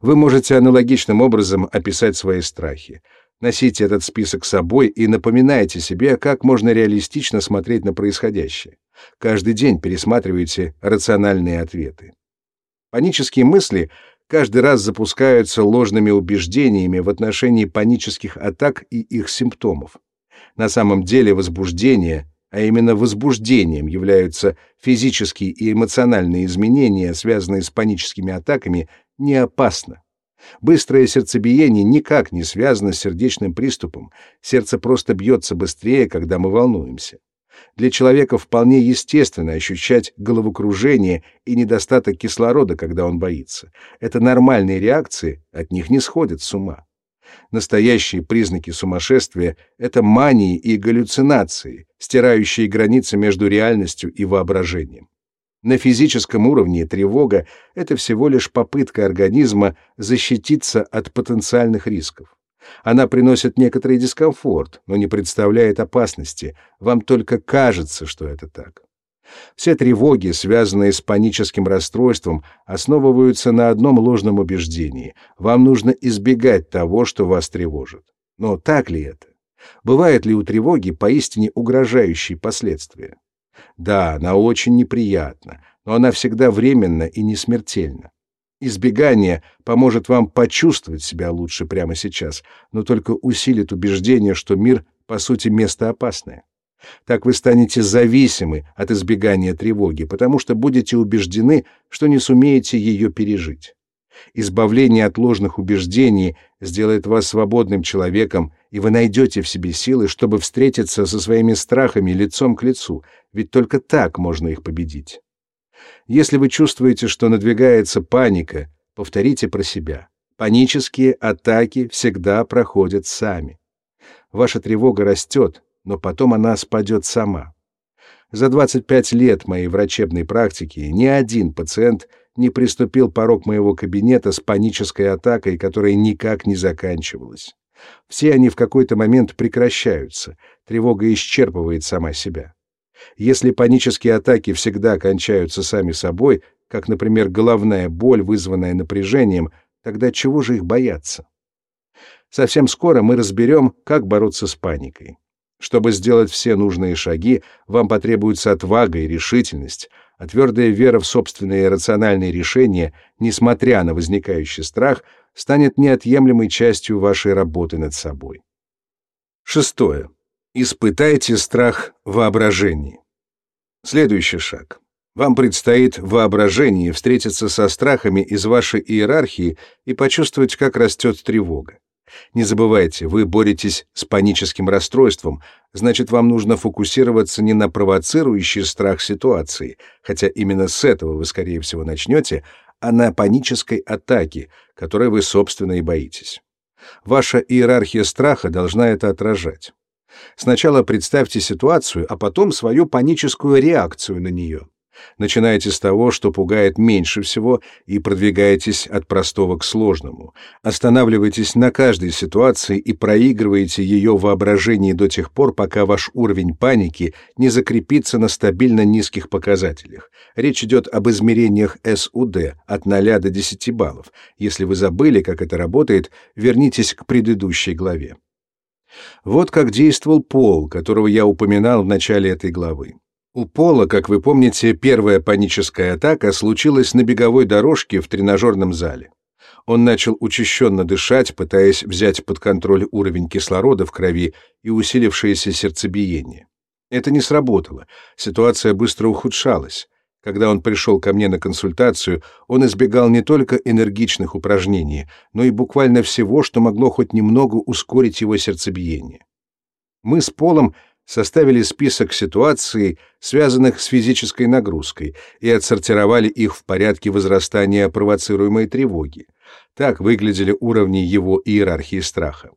Вы можете аналогичным образом описать свои страхи. Носите этот список с собой и напоминайте себе, как можно реалистично смотреть на происходящее. Каждый день пересматривайте рациональные ответы. Панические мысли каждый раз запускаются ложными убеждениями в отношении панических атак и их симптомов. На самом деле возбуждение, а именно возбуждением являются физические и эмоциональные изменения, связанные с паническими атаками, не опасно. Быстрое сердцебиение никак не связано с сердечным приступом. Сердце просто бьется быстрее, когда мы волнуемся. Для человека вполне естественно ощущать головокружение и недостаток кислорода, когда он боится. Это нормальные реакции, от них не сходят с ума. Настоящие признаки сумасшествия — это мании и галлюцинации, стирающие границы между реальностью и воображением. На физическом уровне тревога — это всего лишь попытка организма защититься от потенциальных рисков. Она приносит некоторый дискомфорт, но не представляет опасности. Вам только кажется, что это так. Все тревоги, связанные с паническим расстройством, основываются на одном ложном убеждении. Вам нужно избегать того, что вас тревожит. Но так ли это? Бывает ли у тревоги поистине угрожающие последствия? Да, она очень неприятна, но она всегда временна и не смертельна. Избегание поможет вам почувствовать себя лучше прямо сейчас, но только усилит убеждение, что мир, по сути, место опасное. Так вы станете зависимы от избегания тревоги, потому что будете убеждены, что не сумеете ее пережить. Избавление от ложных убеждений сделает вас свободным человеком, и вы найдете в себе силы, чтобы встретиться со своими страхами лицом к лицу, ведь только так можно их победить. Если вы чувствуете, что надвигается паника, повторите про себя. Панические атаки всегда проходят сами. Ваша тревога растет, но потом она спадет сама. За 25 лет моей врачебной практики ни один пациент не приступил порог моего кабинета с панической атакой, которая никак не заканчивалась. Все они в какой-то момент прекращаются, тревога исчерпывает сама себя. Если панические атаки всегда кончаются сами собой, как, например, головная боль, вызванная напряжением, тогда чего же их бояться? Совсем скоро мы разберем, как бороться с паникой. Чтобы сделать все нужные шаги, вам потребуется отвага и решительность, а твердая вера в собственные рациональные решения, несмотря на возникающий страх, станет неотъемлемой частью вашей работы над собой. Шестое. Испытайте страх воображения. Следующий шаг. Вам предстоит в воображении встретиться со страхами из вашей иерархии и почувствовать, как растет тревога. Не забывайте, вы боретесь с паническим расстройством, значит, вам нужно фокусироваться не на провоцирующей страх ситуации, хотя именно с этого вы, скорее всего, начнете, а на панической атаке, которой вы, собственно, и боитесь. Ваша иерархия страха должна это отражать. Сначала представьте ситуацию, а потом свою паническую реакцию на нее. Начинайте с того, что пугает меньше всего, и продвигаетесь от простого к сложному. Останавливайтесь на каждой ситуации и проигрываете ее воображении до тех пор, пока ваш уровень паники не закрепится на стабильно низких показателях. Речь идет об измерениях СУД от 0 до 10 баллов. Если вы забыли, как это работает, вернитесь к предыдущей главе. Вот как действовал Пол, которого я упоминал в начале этой главы. У Пола, как вы помните, первая паническая атака случилась на беговой дорожке в тренажерном зале. Он начал учащенно дышать, пытаясь взять под контроль уровень кислорода в крови и усилившееся сердцебиение. Это не сработало, ситуация быстро ухудшалась. Когда он пришел ко мне на консультацию, он избегал не только энергичных упражнений, но и буквально всего, что могло хоть немного ускорить его сердцебиение. Мы с Полом составили список ситуаций, связанных с физической нагрузкой, и отсортировали их в порядке возрастания провоцируемой тревоги. Так выглядели уровни его иерархии страха.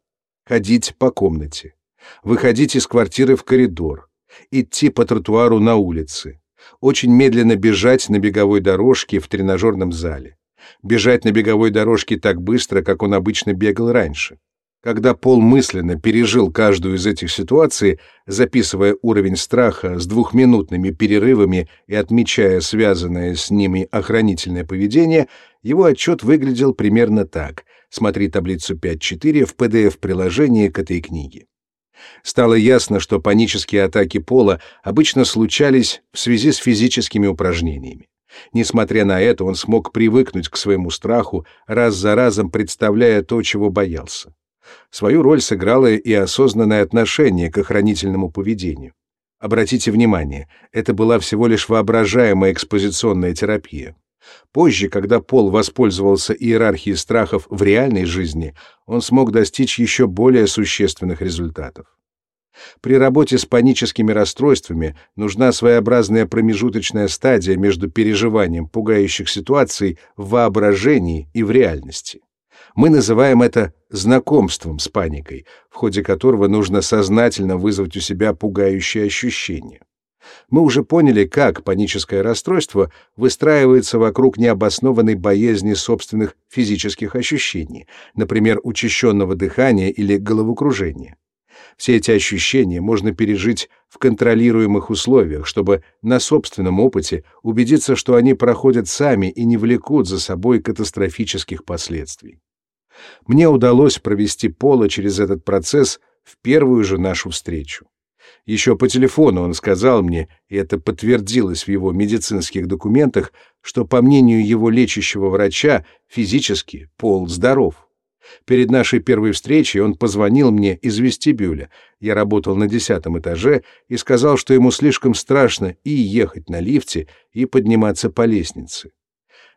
Ходить по комнате, выходить из квартиры в коридор, идти по тротуару на улице, очень медленно бежать на беговой дорожке в тренажерном зале, бежать на беговой дорожке так быстро, как он обычно бегал раньше, когда Пол мысленно пережил каждую из этих ситуаций, записывая уровень страха с двухминутными перерывами и отмечая связанное с ними охранительное поведение, его отчет выглядел примерно так. Смотри таблицу 5.4 в PDF-приложении к этой книге. Стало ясно, что панические атаки Пола обычно случались в связи с физическими упражнениями. Несмотря на это, он смог привыкнуть к своему страху, раз за разом представляя то, чего боялся. Свою роль сыграло и осознанное отношение к охранительному поведению. Обратите внимание, это была всего лишь воображаемая экспозиционная терапия. Позже, когда Пол воспользовался иерархией страхов в реальной жизни, он смог достичь еще более существенных результатов. При работе с паническими расстройствами нужна своеобразная промежуточная стадия между переживанием пугающих ситуаций в воображении и в реальности. Мы называем это знакомством с паникой, в ходе которого нужно сознательно вызвать у себя пугающие ощущения. Мы уже поняли, как паническое расстройство выстраивается вокруг необоснованной боязни собственных физических ощущений, например, учащенного дыхания или головокружения. Все эти ощущения можно пережить в контролируемых условиях, чтобы на собственном опыте убедиться, что они проходят сами и не влекут за собой катастрофических последствий. Мне удалось провести Пола через этот процесс в первую же нашу встречу. Еще по телефону он сказал мне, и это подтвердилось в его медицинских документах, что, по мнению его лечащего врача, физически Пол здоров. Перед нашей первой встречей он позвонил мне из вестибюля. Я работал на десятом этаже и сказал, что ему слишком страшно и ехать на лифте, и подниматься по лестнице.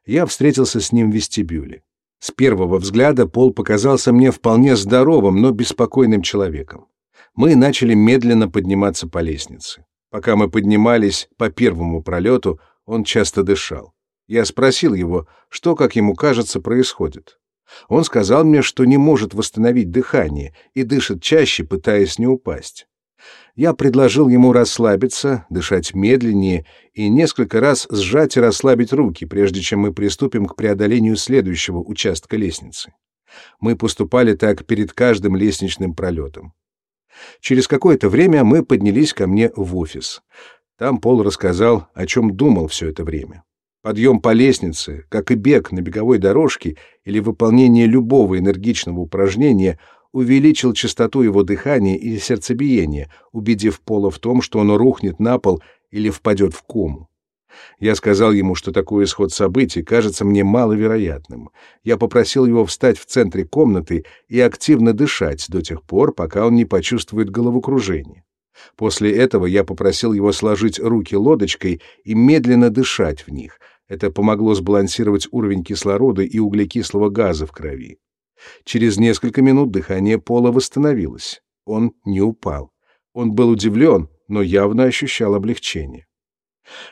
Я встретился с ним в вестибюле. С первого взгляда Пол показался мне вполне здоровым, но беспокойным человеком. Мы начали медленно подниматься по лестнице. Пока мы поднимались по первому пролету, он часто дышал. Я спросил его, что, как ему кажется, происходит. Он сказал мне, что не может восстановить дыхание и дышит чаще, пытаясь не упасть. Я предложил ему расслабиться, дышать медленнее и несколько раз сжать и расслабить руки, прежде чем мы приступим к преодолению следующего участка лестницы. Мы поступали так перед каждым лестничным пролетом. Через какое-то время мы поднялись ко мне в офис. Там Пол рассказал, о чем думал все это время. Подъем по лестнице, как и бег на беговой дорожке или выполнение любого энергичного упражнения, увеличил частоту его дыхания и сердцебиения, убедив Пола в том, что он рухнет на пол или впадет в кому. Я сказал ему, что такой исход событий кажется мне маловероятным. Я попросил его встать в центре комнаты и активно дышать до тех пор, пока он не почувствует головокружение. После этого я попросил его сложить руки лодочкой и медленно дышать в них. Это помогло сбалансировать уровень кислорода и углекислого газа в крови. Через несколько минут дыхание Пола восстановилось. Он не упал. Он был удивлен, но явно ощущал облегчение.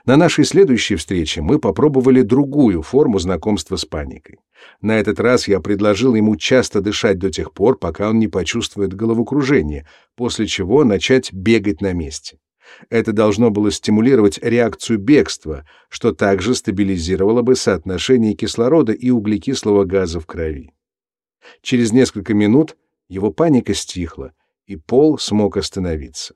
На нашей следующей встрече мы попробовали другую форму знакомства с паникой. На этот раз я предложил ему часто дышать до тех пор, пока он не почувствует головокружение, после чего начать бегать на месте. Это должно было стимулировать реакцию бегства, что также стабилизировало бы соотношение кислорода и углекислого газа в крови. Через несколько минут его паника стихла, и Пол смог остановиться.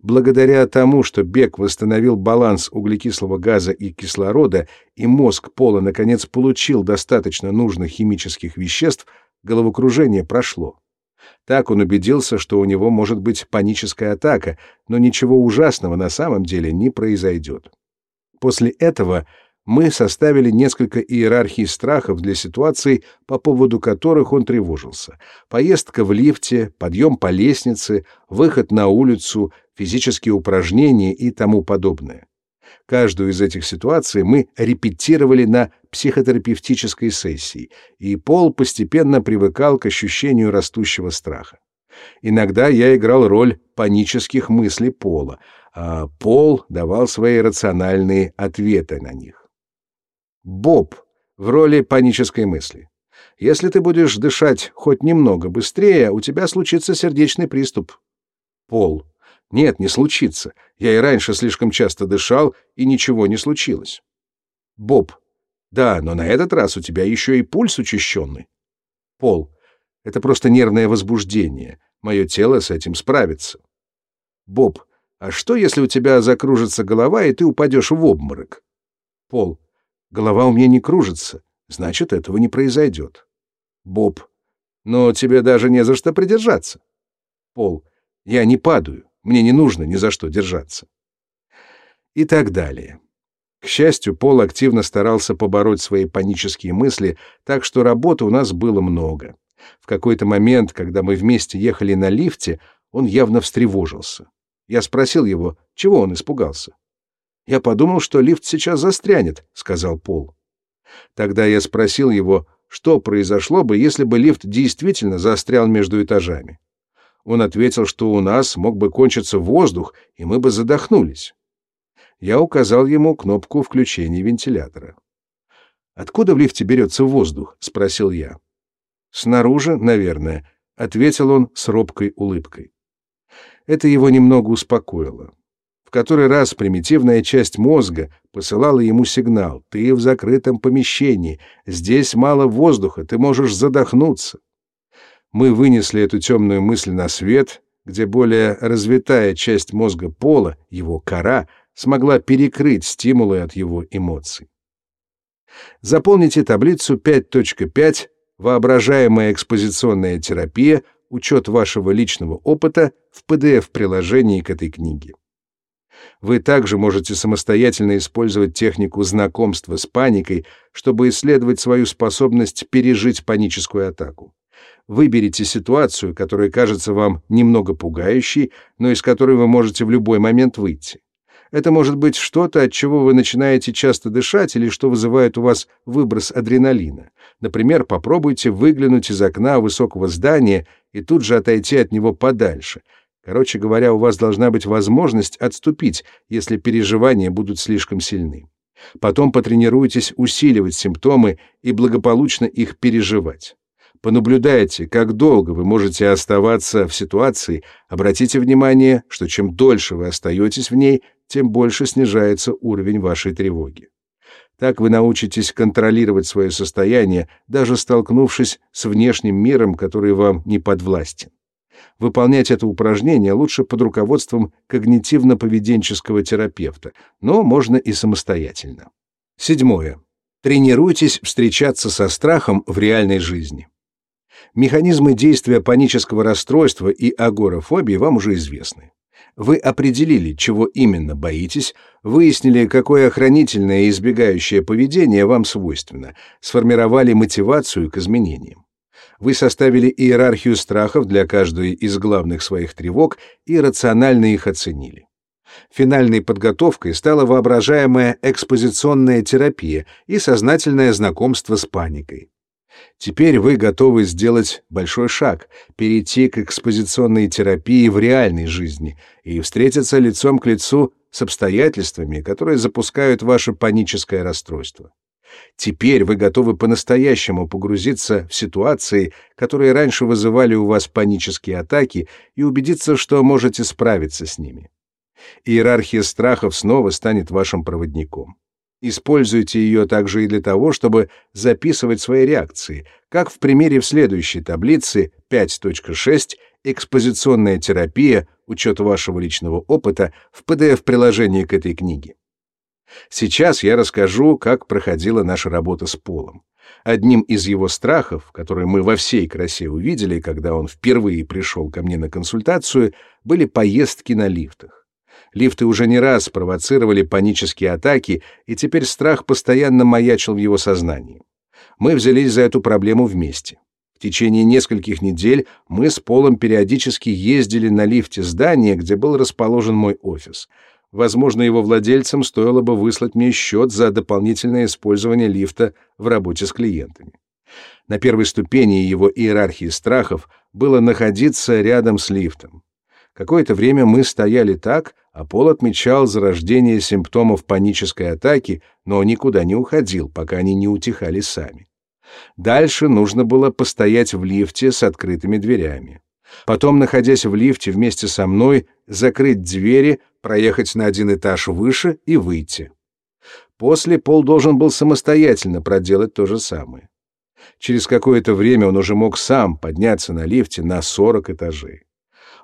Благодаря тому, что бег восстановил баланс углекислого газа и кислорода, и мозг Пола наконец получил достаточно нужных химических веществ, головокружение прошло. Так он убедился, что у него может быть паническая атака, но ничего ужасного на самом деле не произойдет. После этого мы составили несколько иерархий страхов для ситуаций, по поводу которых он тревожился. Поездка в лифте, подъем по лестнице, выход на улицу, физические упражнения и тому подобное. Каждую из этих ситуаций мы репетировали на психотерапевтической сессии, и Пол постепенно привыкал к ощущению растущего страха. Иногда я играл роль панических мыслей Пола, а Пол давал свои рациональные ответы на них. Боб в роли панической мысли. Если ты будешь дышать хоть немного быстрее, у тебя случится сердечный приступ. Пол. Нет, не случится. Я и раньше слишком часто дышал, и ничего не случилось. Боб. Да, но на этот раз у тебя еще и пульс учащенный. Пол. Это просто нервное возбуждение. Мое тело с этим справится. Боб. А что, если у тебя закружится голова, и ты упадешь в обморок? Пол. Голова у меня не кружится, значит, этого не произойдет. Боб. Но тебе даже не за что придержаться. Пол. Я не падаю. Мне не нужно ни за что держаться. И так далее. К счастью, Пол активно старался побороть свои панические мысли, так что работы у нас было много. В какой-то момент, когда мы вместе ехали на лифте, он явно встревожился. Я спросил его, чего он испугался. «Я подумал, что лифт сейчас застрянет», — сказал Пол. Тогда я спросил его, что произошло бы, если бы лифт действительно застрял между этажами. Он ответил, что у нас мог бы кончиться воздух, и мы бы задохнулись. Я указал ему кнопку включения вентилятора. «Откуда в лифте берется воздух?» — спросил я. «Снаружи, наверное», — ответил он с робкой улыбкой. Это его немного успокоило. В который раз примитивная часть мозга посылала ему сигнал «ты в закрытом помещении, здесь мало воздуха, ты можешь задохнуться» мы вынесли эту темную мысль на свет, где более развитая часть мозга Пола, его кора, смогла перекрыть стимулы от его эмоций. Заполните таблицу 5.5 «Воображаемая экспозиционная терапия. Учет вашего личного опыта» в PDF-приложении к этой книге. Вы также можете самостоятельно использовать технику знакомства с паникой, чтобы исследовать свою способность пережить паническую атаку. Выберите ситуацию, которая кажется вам немного пугающей, но из которой вы можете в любой момент выйти. Это может быть что-то, от чего вы начинаете часто дышать или что вызывает у вас выброс адреналина. Например, попробуйте выглянуть из окна высокого здания и тут же отойти от него подальше. Короче говоря, у вас должна быть возможность отступить, если переживания будут слишком сильны. Потом потренируйтесь усиливать симптомы и благополучно их переживать. Понаблюдайте, как долго вы можете оставаться в ситуации. Обратите внимание, что чем дольше вы остаетесь в ней, тем больше снижается уровень вашей тревоги. Так вы научитесь контролировать свое состояние, даже столкнувшись с внешним миром, который вам не подвластен. Выполнять это упражнение лучше под руководством когнитивно-поведенческого терапевта, но можно и самостоятельно. Седьмое. Тренируйтесь встречаться со страхом в реальной жизни. Механизмы действия панического расстройства и агорафобии вам уже известны. Вы определили, чего именно боитесь, выяснили, какое охранительное и избегающее поведение вам свойственно, сформировали мотивацию к изменениям. Вы составили иерархию страхов для каждой из главных своих тревог и рационально их оценили. Финальной подготовкой стала воображаемая экспозиционная терапия и сознательное знакомство с паникой. Теперь вы готовы сделать большой шаг, перейти к экспозиционной терапии в реальной жизни и встретиться лицом к лицу с обстоятельствами, которые запускают ваше паническое расстройство. Теперь вы готовы по-настоящему погрузиться в ситуации, которые раньше вызывали у вас панические атаки, и убедиться, что можете справиться с ними. Иерархия страхов снова станет вашим проводником. Используйте ее также и для того, чтобы записывать свои реакции, как в примере в следующей таблице 5.6 «Экспозиционная терапия. Учет вашего личного опыта» в PDF-приложении к этой книге. Сейчас я расскажу, как проходила наша работа с Полом. Одним из его страхов, который мы во всей красе увидели, когда он впервые пришел ко мне на консультацию, были поездки на лифтах. Лифты уже не раз провоцировали панические атаки, и теперь страх постоянно маячил в его сознании. Мы взялись за эту проблему вместе. В течение нескольких недель мы с Полом периодически ездили на лифте здания, где был расположен мой офис. Возможно, его владельцам стоило бы выслать мне счет за дополнительное использование лифта в работе с клиентами. На первой ступени его иерархии страхов было находиться рядом с лифтом. Какое-то время мы стояли так, а Пол отмечал зарождение симптомов панической атаки, но никуда не уходил, пока они не утихали сами. Дальше нужно было постоять в лифте с открытыми дверями. Потом, находясь в лифте вместе со мной, закрыть двери, проехать на один этаж выше и выйти. После Пол должен был самостоятельно проделать то же самое. Через какое-то время он уже мог сам подняться на лифте на 40 этажей.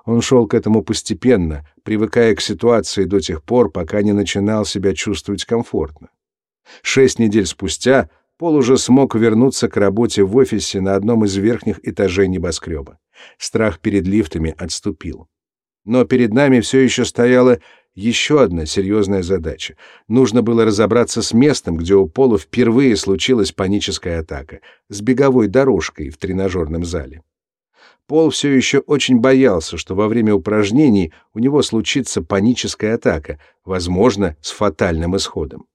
Он шел к этому постепенно, привыкая к ситуации до тех пор, пока не начинал себя чувствовать комфортно. Шесть недель спустя Пол уже смог вернуться к работе в офисе на одном из верхних этажей небоскреба. Страх перед лифтами отступил. Но перед нами все еще стояла еще одна серьезная задача. Нужно было разобраться с местом, где у Пола впервые случилась паническая атака, с беговой дорожкой в тренажерном зале. Пол все еще очень боялся, что во время упражнений у него случится паническая атака, возможно, с фатальным исходом.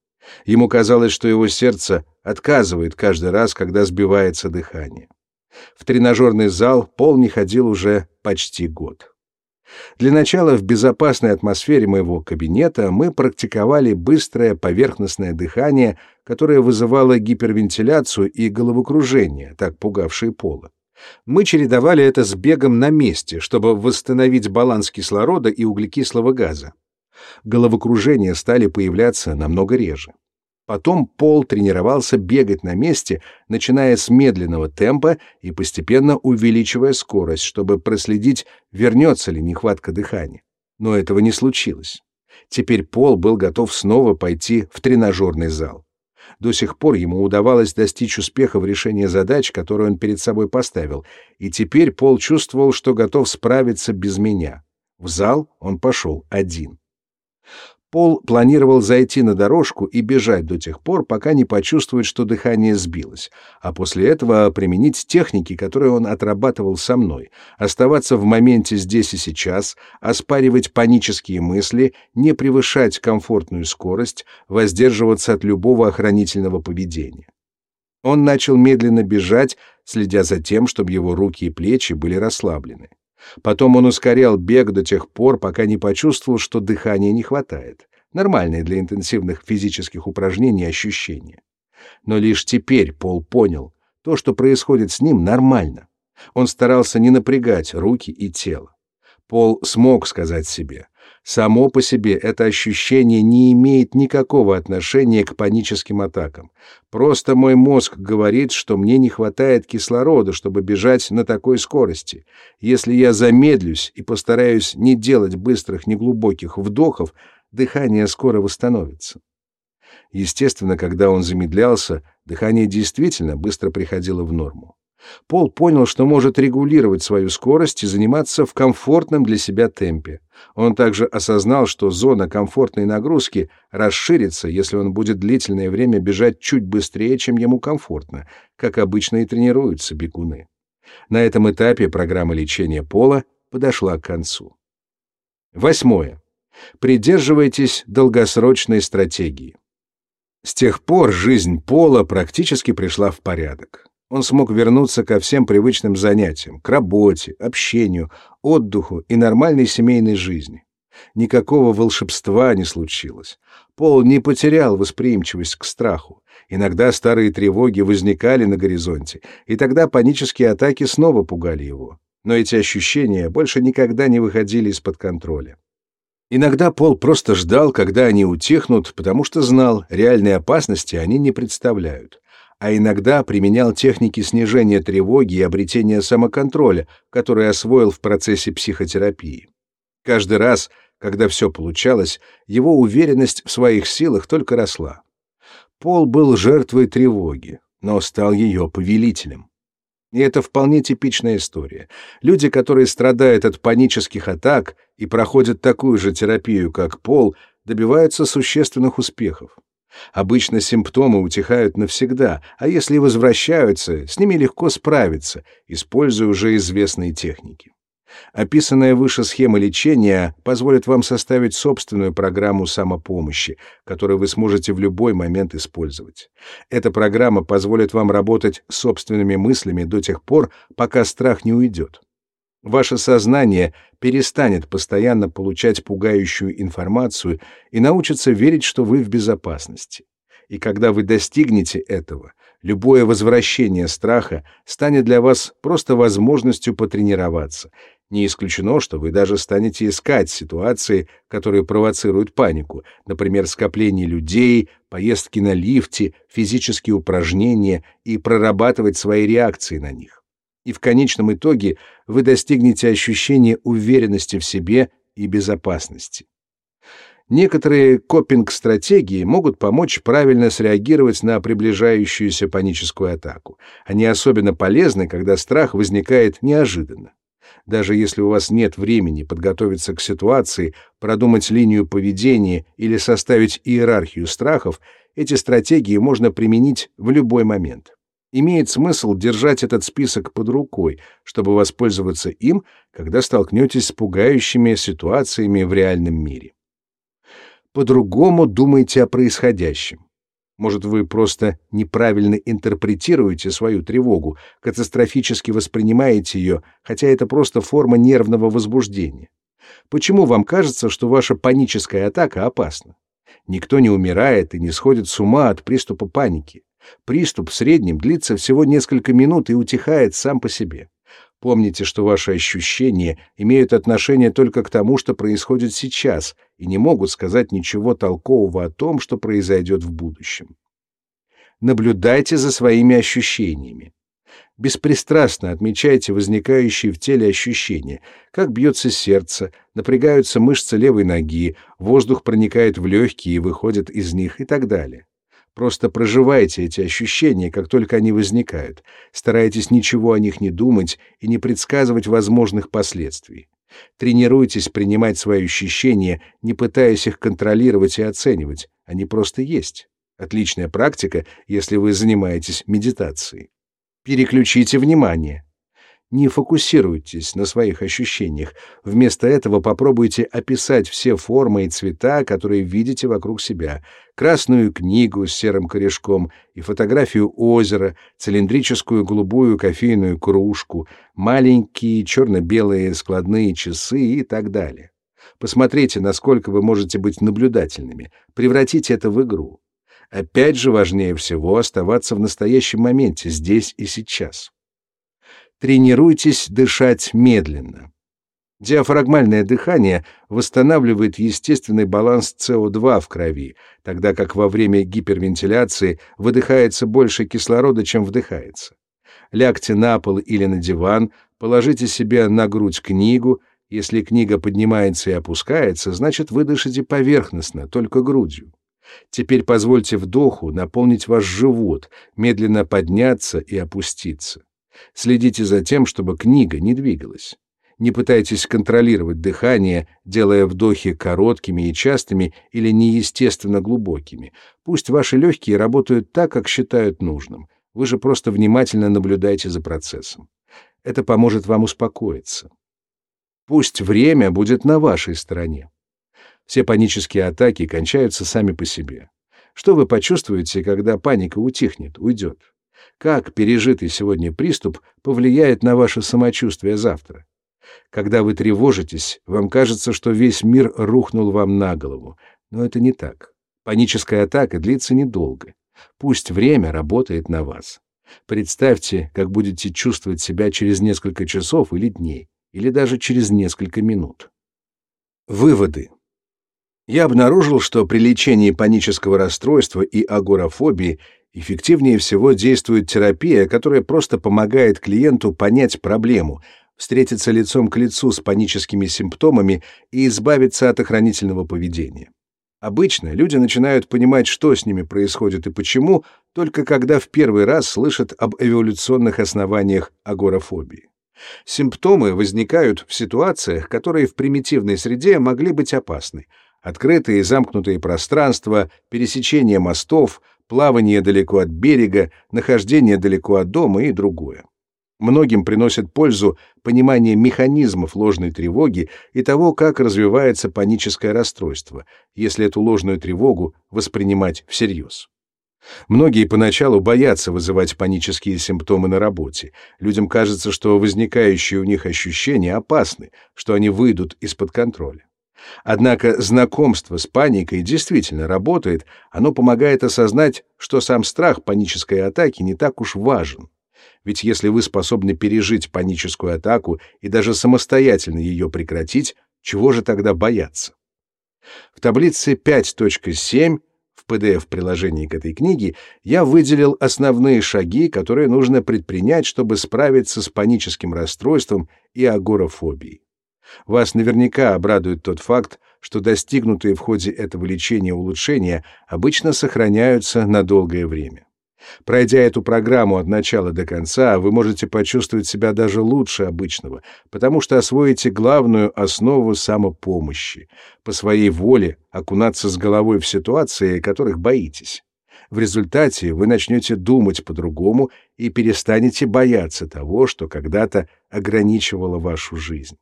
Ему казалось, что его сердце отказывает каждый раз, когда сбивается дыхание. В тренажерный зал Пол не ходил уже почти год. Для начала в безопасной атмосфере моего кабинета мы практиковали быстрое поверхностное дыхание, которое вызывало гипервентиляцию и головокружение, так пугавшие Пола. Мы чередовали это с бегом на месте, чтобы восстановить баланс кислорода и углекислого газа. Головокружения стали появляться намного реже. Потом Пол тренировался бегать на месте, начиная с медленного темпа и постепенно увеличивая скорость, чтобы проследить, вернется ли нехватка дыхания. Но этого не случилось. Теперь Пол был готов снова пойти в тренажерный зал. До сих пор ему удавалось достичь успеха в решении задач, которые он перед собой поставил, и теперь Пол чувствовал, что готов справиться без меня. В зал он пошел один. Пол планировал зайти на дорожку и бежать до тех пор, пока не почувствует, что дыхание сбилось, а после этого применить техники, которые он отрабатывал со мной, оставаться в моменте здесь и сейчас, оспаривать панические мысли, не превышать комфортную скорость, воздерживаться от любого охранительного поведения. Он начал медленно бежать, следя за тем, чтобы его руки и плечи были расслаблены. Потом он ускорял бег до тех пор, пока не почувствовал, что дыхания не хватает. Нормальные для интенсивных физических упражнений ощущения. Но лишь теперь Пол понял, То, что происходит с ним, нормально. Он старался не напрягать руки и тело. Пол смог сказать себе, само по себе это ощущение не имеет никакого отношения к паническим атакам. Просто мой мозг говорит, что мне не хватает кислорода, чтобы бежать на такой скорости. Если я замедлюсь и постараюсь не делать быстрых неглубоких вдохов, дыхание скоро восстановится. Естественно, когда он замедлялся, дыхание действительно быстро приходило в норму. Пол понял, что может регулировать свою скорость и заниматься в комфортном для себя темпе. Он также осознал, что зона комфортной нагрузки расширится, если он будет длительное время бежать чуть быстрее, чем ему комфортно, как обычно и тренируются бегуны. На этом этапе программа лечения Пола подошла к концу. Восьмое. Придерживайтесь долгосрочной стратегии. С тех пор жизнь Пола практически пришла в порядок он смог вернуться ко всем привычным занятиям, к работе, общению, отдыху и нормальной семейной жизни. Никакого волшебства не случилось. Пол не потерял восприимчивость к страху. Иногда старые тревоги возникали на горизонте, и тогда панические атаки снова пугали его. Но эти ощущения больше никогда не выходили из-под контроля. Иногда Пол просто ждал, когда они утихнут, потому что знал, реальной опасности они не представляют а иногда применял техники снижения тревоги и обретения самоконтроля, которые освоил в процессе психотерапии. Каждый раз, когда все получалось, его уверенность в своих силах только росла. Пол был жертвой тревоги, но стал ее повелителем. И это вполне типичная история. Люди, которые страдают от панических атак и проходят такую же терапию, как Пол, добиваются существенных успехов. Обычно симптомы утихают навсегда, а если возвращаются, с ними легко справиться, используя уже известные техники. Описанная выше схема лечения позволит вам составить собственную программу самопомощи, которую вы сможете в любой момент использовать. Эта программа позволит вам работать собственными мыслями до тех пор, пока страх не уйдет. Ваше сознание перестанет постоянно получать пугающую информацию и научится верить, что вы в безопасности. И когда вы достигнете этого, любое возвращение страха станет для вас просто возможностью потренироваться. Не исключено, что вы даже станете искать ситуации, которые провоцируют панику, например, скопление людей, поездки на лифте, физические упражнения и прорабатывать свои реакции на них и в конечном итоге вы достигнете ощущения уверенности в себе и безопасности. Некоторые копинг-стратегии могут помочь правильно среагировать на приближающуюся паническую атаку. Они особенно полезны, когда страх возникает неожиданно. Даже если у вас нет времени подготовиться к ситуации, продумать линию поведения или составить иерархию страхов, эти стратегии можно применить в любой момент. Имеет смысл держать этот список под рукой, чтобы воспользоваться им, когда столкнетесь с пугающими ситуациями в реальном мире. По-другому думайте о происходящем. Может, вы просто неправильно интерпретируете свою тревогу, катастрофически воспринимаете ее, хотя это просто форма нервного возбуждения. Почему вам кажется, что ваша паническая атака опасна? Никто не умирает и не сходит с ума от приступа паники. Приступ в среднем длится всего несколько минут и утихает сам по себе. Помните, что ваши ощущения имеют отношение только к тому, что происходит сейчас, и не могут сказать ничего толкового о том, что произойдет в будущем. Наблюдайте за своими ощущениями. Беспристрастно отмечайте возникающие в теле ощущения, как бьется сердце, напрягаются мышцы левой ноги, воздух проникает в легкие и выходит из них и так далее. Просто проживайте эти ощущения, как только они возникают. Старайтесь ничего о них не думать и не предсказывать возможных последствий. Тренируйтесь принимать свои ощущения, не пытаясь их контролировать и оценивать. Они просто есть. Отличная практика, если вы занимаетесь медитацией. Переключите внимание. Не фокусируйтесь на своих ощущениях. Вместо этого попробуйте описать все формы и цвета, которые видите вокруг себя. Красную книгу с серым корешком и фотографию озера, цилиндрическую голубую кофейную кружку, маленькие черно-белые складные часы и так далее. Посмотрите, насколько вы можете быть наблюдательными. Превратите это в игру. Опять же важнее всего оставаться в настоящем моменте, здесь и сейчас. Тренируйтесь дышать медленно. Диафрагмальное дыхание восстанавливает естественный баланс СО2 в крови, тогда как во время гипервентиляции выдыхается больше кислорода, чем вдыхается. Лягте на пол или на диван, положите себе на грудь книгу. Если книга поднимается и опускается, значит вы дышите поверхностно, только грудью. Теперь позвольте вдоху наполнить ваш живот, медленно подняться и опуститься. Следите за тем, чтобы книга не двигалась. Не пытайтесь контролировать дыхание, делая вдохи короткими и частыми или неестественно глубокими. Пусть ваши легкие работают так, как считают нужным. Вы же просто внимательно наблюдайте за процессом. Это поможет вам успокоиться. Пусть время будет на вашей стороне. Все панические атаки кончаются сами по себе. Что вы почувствуете, когда паника утихнет, уйдет? Как пережитый сегодня приступ повлияет на ваше самочувствие завтра? Когда вы тревожитесь, вам кажется, что весь мир рухнул вам на голову. Но это не так. Паническая атака длится недолго. Пусть время работает на вас. Представьте, как будете чувствовать себя через несколько часов или дней, или даже через несколько минут. Выводы. Я обнаружил, что при лечении панического расстройства и агорафобии эффективнее всего действует терапия, которая просто помогает клиенту понять проблему, встретиться лицом к лицу с паническими симптомами и избавиться от охранительного поведения. Обычно люди начинают понимать, что с ними происходит и почему, только когда в первый раз слышат об эволюционных основаниях агорафобии. Симптомы возникают в ситуациях, которые в примитивной среде могли быть опасны. Открытые и замкнутые пространства, пересечение мостов, плавание далеко от берега, нахождение далеко от дома и другое. Многим приносит пользу понимание механизмов ложной тревоги и того, как развивается паническое расстройство, если эту ложную тревогу воспринимать всерьез. Многие поначалу боятся вызывать панические симптомы на работе. Людям кажется, что возникающие у них ощущения опасны, что они выйдут из-под контроля. Однако знакомство с паникой действительно работает, оно помогает осознать, что сам страх панической атаки не так уж важен. Ведь если вы способны пережить паническую атаку и даже самостоятельно ее прекратить, чего же тогда бояться? В таблице 5.7 в PDF-приложении к этой книге я выделил основные шаги, которые нужно предпринять, чтобы справиться с паническим расстройством и агорафобией. Вас наверняка обрадует тот факт, что достигнутые в ходе этого лечения улучшения обычно сохраняются на долгое время. Пройдя эту программу от начала до конца, вы можете почувствовать себя даже лучше обычного, потому что освоите главную основу самопомощи, по своей воле окунаться с головой в ситуации, которых боитесь. В результате вы начнете думать по-другому и перестанете бояться того, что когда-то ограничивало вашу жизнь.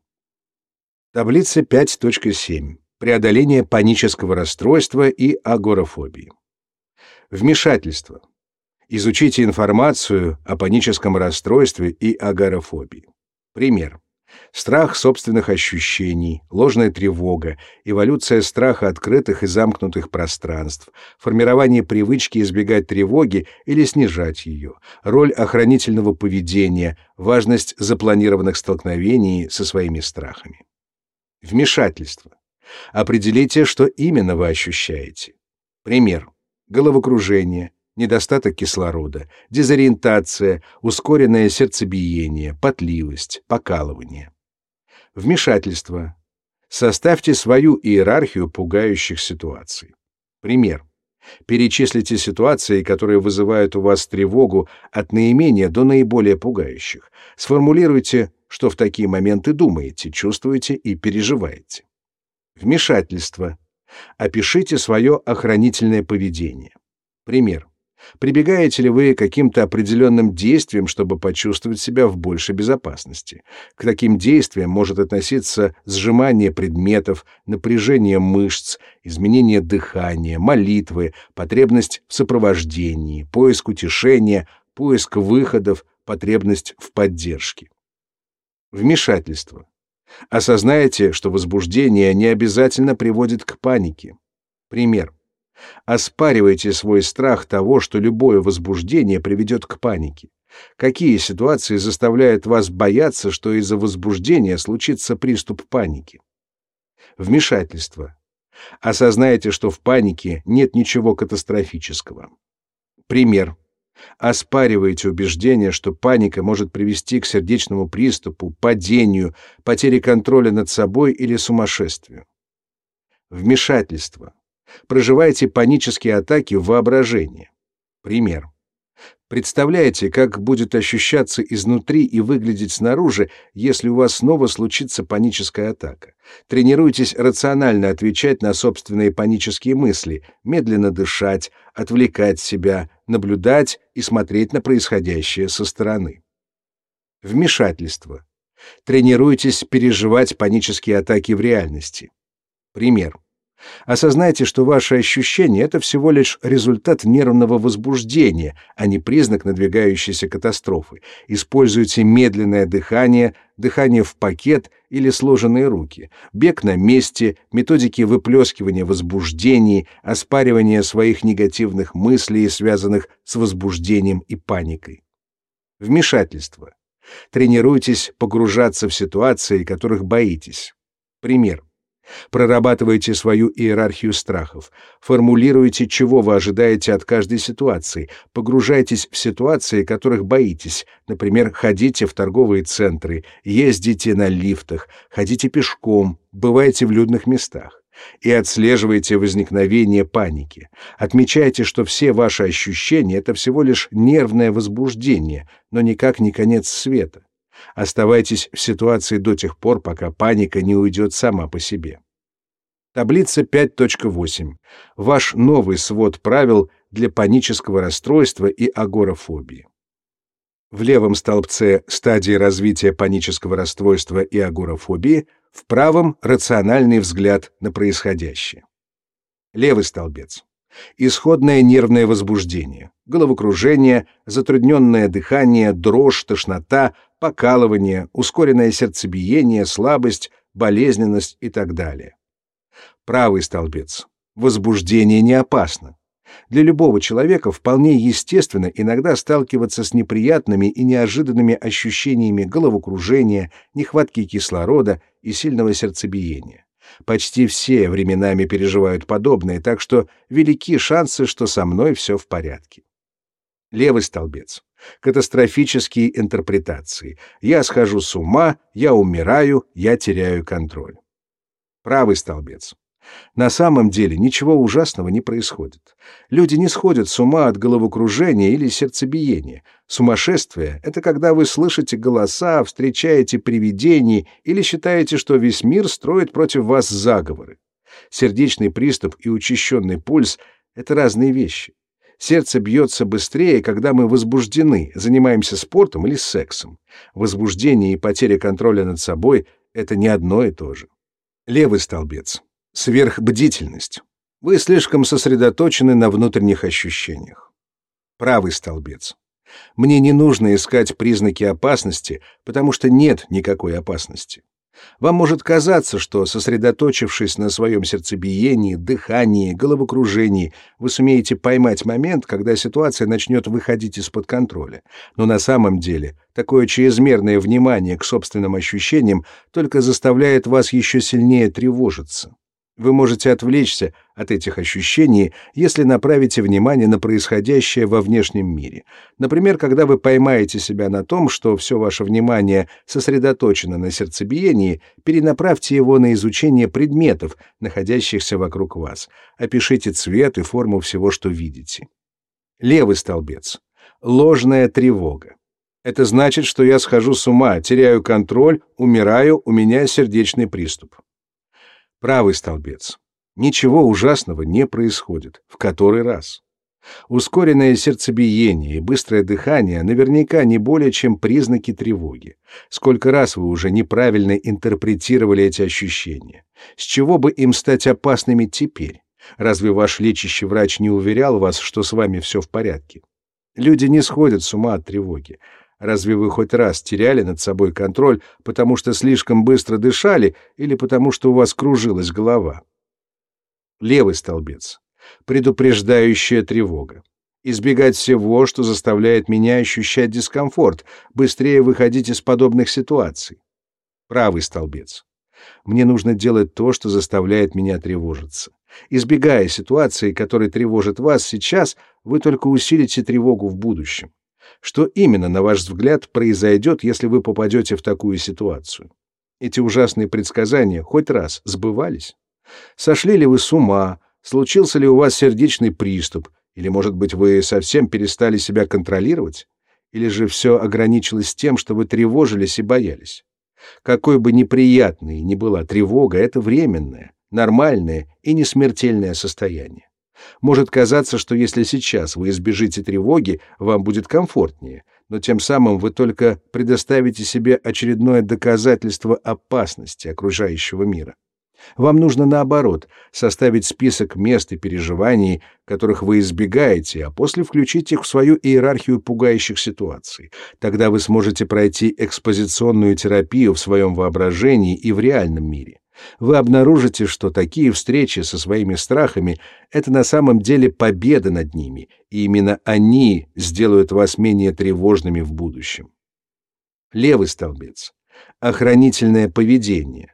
Таблица 5.7. Преодоление панического расстройства и агорафобии. Вмешательство. Изучите информацию о паническом расстройстве и агорафобии. Пример. Страх собственных ощущений, ложная тревога, эволюция страха открытых и замкнутых пространств, формирование привычки избегать тревоги или снижать ее, роль охранительного поведения, важность запланированных столкновений со своими страхами. Вмешательство. Определите, что именно вы ощущаете. Пример. Головокружение, недостаток кислорода, дезориентация, ускоренное сердцебиение, потливость, покалывание. Вмешательство. Составьте свою иерархию пугающих ситуаций. Пример. Перечислите ситуации, которые вызывают у вас тревогу от наименее до наиболее пугающих. Сформулируйте, что в такие моменты думаете, чувствуете и переживаете. Вмешательство. Опишите свое охранительное поведение. Пример. Прибегаете ли вы к каким-то определенным действиям, чтобы почувствовать себя в большей безопасности? К таким действиям может относиться сжимание предметов, напряжение мышц, изменение дыхания, молитвы, потребность в сопровождении, поиск утешения, поиск выходов, потребность в поддержке. Вмешательство. Осознайте, что возбуждение не обязательно приводит к панике. Пример. Оспаривайте свой страх того, что любое возбуждение приведет к панике. Какие ситуации заставляют вас бояться, что из-за возбуждения случится приступ паники? Вмешательство. Осознайте, что в панике нет ничего катастрофического. Пример. Оспариваете убеждение, что паника может привести к сердечному приступу, падению, потере контроля над собой или сумасшествию. Вмешательство. Проживаете панические атаки в воображении. Пример. Представляете, как будет ощущаться изнутри и выглядеть снаружи, если у вас снова случится паническая атака. Тренируйтесь рационально отвечать на собственные панические мысли, медленно дышать, отвлекать себя, наблюдать и смотреть на происходящее со стороны. Вмешательство. Тренируйтесь переживать панические атаки в реальности. Пример. Осознайте, что ваши ощущения — это всего лишь результат нервного возбуждения, а не признак надвигающейся катастрофы. Используйте медленное дыхание, дыхание в пакет или сложенные руки, бег на месте, методики выплескивания возбуждений, оспаривания своих негативных мыслей, связанных с возбуждением и паникой. Вмешательство. Тренируйтесь погружаться в ситуации, которых боитесь. Пример. Прорабатывайте свою иерархию страхов. Формулируйте, чего вы ожидаете от каждой ситуации. Погружайтесь в ситуации, которых боитесь. Например, ходите в торговые центры, ездите на лифтах, ходите пешком, бывайте в людных местах. И отслеживайте возникновение паники. Отмечайте, что все ваши ощущения — это всего лишь нервное возбуждение, но никак не конец света. Оставайтесь в ситуации до тех пор, пока паника не уйдет сама по себе. Таблица 5.8. Ваш новый свод правил для панического расстройства и агорафобии. В левом столбце стадии развития панического расстройства и агорафобии, в правом рациональный взгляд на происходящее. Левый столбец. Исходное нервное возбуждение, головокружение, затрудненное дыхание, дрожь, тошнота, покалывание, ускоренное сердцебиение, слабость, болезненность и так далее. Правый столбец. Возбуждение не опасно. Для любого человека вполне естественно иногда сталкиваться с неприятными и неожиданными ощущениями головокружения, нехватки кислорода и сильного сердцебиения. Почти все временами переживают подобное, так что велики шансы, что со мной все в порядке. Левый столбец. Катастрофические интерпретации. Я схожу с ума, я умираю, я теряю контроль. Правый столбец. На самом деле ничего ужасного не происходит. Люди не сходят с ума от головокружения или сердцебиения. Сумасшествие — это когда вы слышите голоса, встречаете привидений или считаете, что весь мир строит против вас заговоры. Сердечный приступ и учащенный пульс — это разные вещи. Сердце бьется быстрее, когда мы возбуждены, занимаемся спортом или сексом. Возбуждение и потеря контроля над собой — это не одно и то же. Левый столбец. Сверхбдительность. Вы слишком сосредоточены на внутренних ощущениях. Правый столбец. Мне не нужно искать признаки опасности, потому что нет никакой опасности. Вам может казаться, что, сосредоточившись на своем сердцебиении, дыхании, головокружении, вы сумеете поймать момент, когда ситуация начнет выходить из-под контроля. Но на самом деле такое чрезмерное внимание к собственным ощущениям только заставляет вас еще сильнее тревожиться. Вы можете отвлечься от этих ощущений, если направите внимание на происходящее во внешнем мире. Например, когда вы поймаете себя на том, что все ваше внимание сосредоточено на сердцебиении, перенаправьте его на изучение предметов, находящихся вокруг вас. Опишите цвет и форму всего, что видите. Левый столбец. Ложная тревога. Это значит, что я схожу с ума, теряю контроль, умираю, у меня сердечный приступ. Правый столбец. Ничего ужасного не происходит. В который раз? Ускоренное сердцебиение и быстрое дыхание наверняка не более чем признаки тревоги. Сколько раз вы уже неправильно интерпретировали эти ощущения? С чего бы им стать опасными теперь? Разве ваш лечащий врач не уверял вас, что с вами все в порядке? Люди не сходят с ума от тревоги. Разве вы хоть раз теряли над собой контроль, потому что слишком быстро дышали или потому что у вас кружилась голова? Левый столбец. Предупреждающая тревога. Избегать всего, что заставляет меня ощущать дискомфорт, быстрее выходить из подобных ситуаций. Правый столбец. Мне нужно делать то, что заставляет меня тревожиться. Избегая ситуации, которые тревожат вас сейчас, вы только усилите тревогу в будущем. Что именно, на ваш взгляд, произойдет, если вы попадете в такую ситуацию? Эти ужасные предсказания хоть раз сбывались? Сошли ли вы с ума? Случился ли у вас сердечный приступ? Или, может быть, вы совсем перестали себя контролировать? Или же все ограничилось тем, что вы тревожились и боялись? Какой бы неприятной ни была тревога, это временное, нормальное и несмертельное состояние. Может казаться, что если сейчас вы избежите тревоги, вам будет комфортнее, но тем самым вы только предоставите себе очередное доказательство опасности окружающего мира. Вам нужно, наоборот, составить список мест и переживаний, которых вы избегаете, а после включить их в свою иерархию пугающих ситуаций. Тогда вы сможете пройти экспозиционную терапию в своем воображении и в реальном мире вы обнаружите, что такие встречи со своими страхами — это на самом деле победа над ними, и именно они сделают вас менее тревожными в будущем. Левый столбец. Охранительное поведение.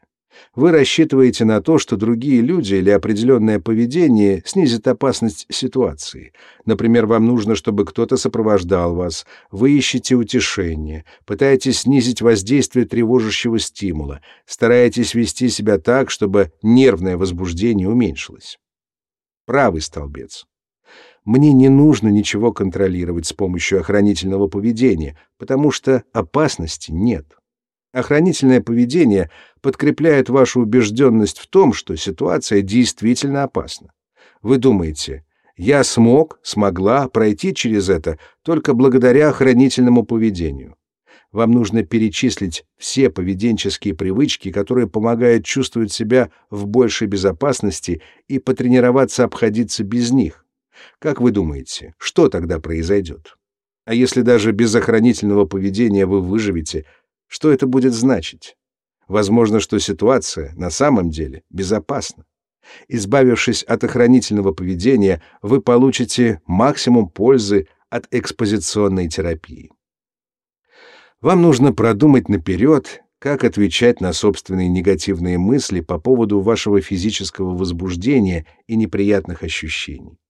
Вы рассчитываете на то, что другие люди или определенное поведение снизит опасность ситуации. Например, вам нужно, чтобы кто-то сопровождал вас, вы ищете утешение, пытаетесь снизить воздействие тревожащего стимула, стараетесь вести себя так, чтобы нервное возбуждение уменьшилось. Правый столбец. Мне не нужно ничего контролировать с помощью охранительного поведения, потому что опасности нет. Охранительное поведение подкрепляет вашу убежденность в том, что ситуация действительно опасна. Вы думаете, я смог, смогла пройти через это только благодаря охранительному поведению. Вам нужно перечислить все поведенческие привычки, которые помогают чувствовать себя в большей безопасности и потренироваться обходиться без них. Как вы думаете, что тогда произойдет? А если даже без охранительного поведения вы выживете, что это будет значить? Возможно, что ситуация на самом деле безопасна. Избавившись от охранительного поведения, вы получите максимум пользы от экспозиционной терапии. Вам нужно продумать наперед, как отвечать на собственные негативные мысли по поводу вашего физического возбуждения и неприятных ощущений.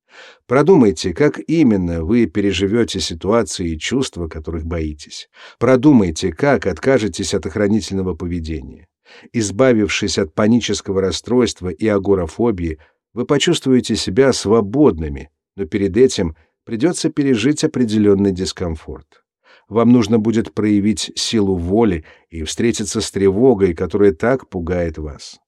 Продумайте, как именно вы переживете ситуации и чувства, которых боитесь. Продумайте, как откажетесь от охранительного поведения. Избавившись от панического расстройства и агорафобии, вы почувствуете себя свободными, но перед этим придется пережить определенный дискомфорт. Вам нужно будет проявить силу воли и встретиться с тревогой, которая так пугает вас.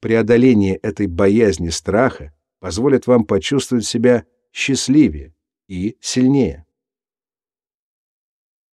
Преодоление этой боязни страха позволит вам почувствовать себя счастливее и сильнее.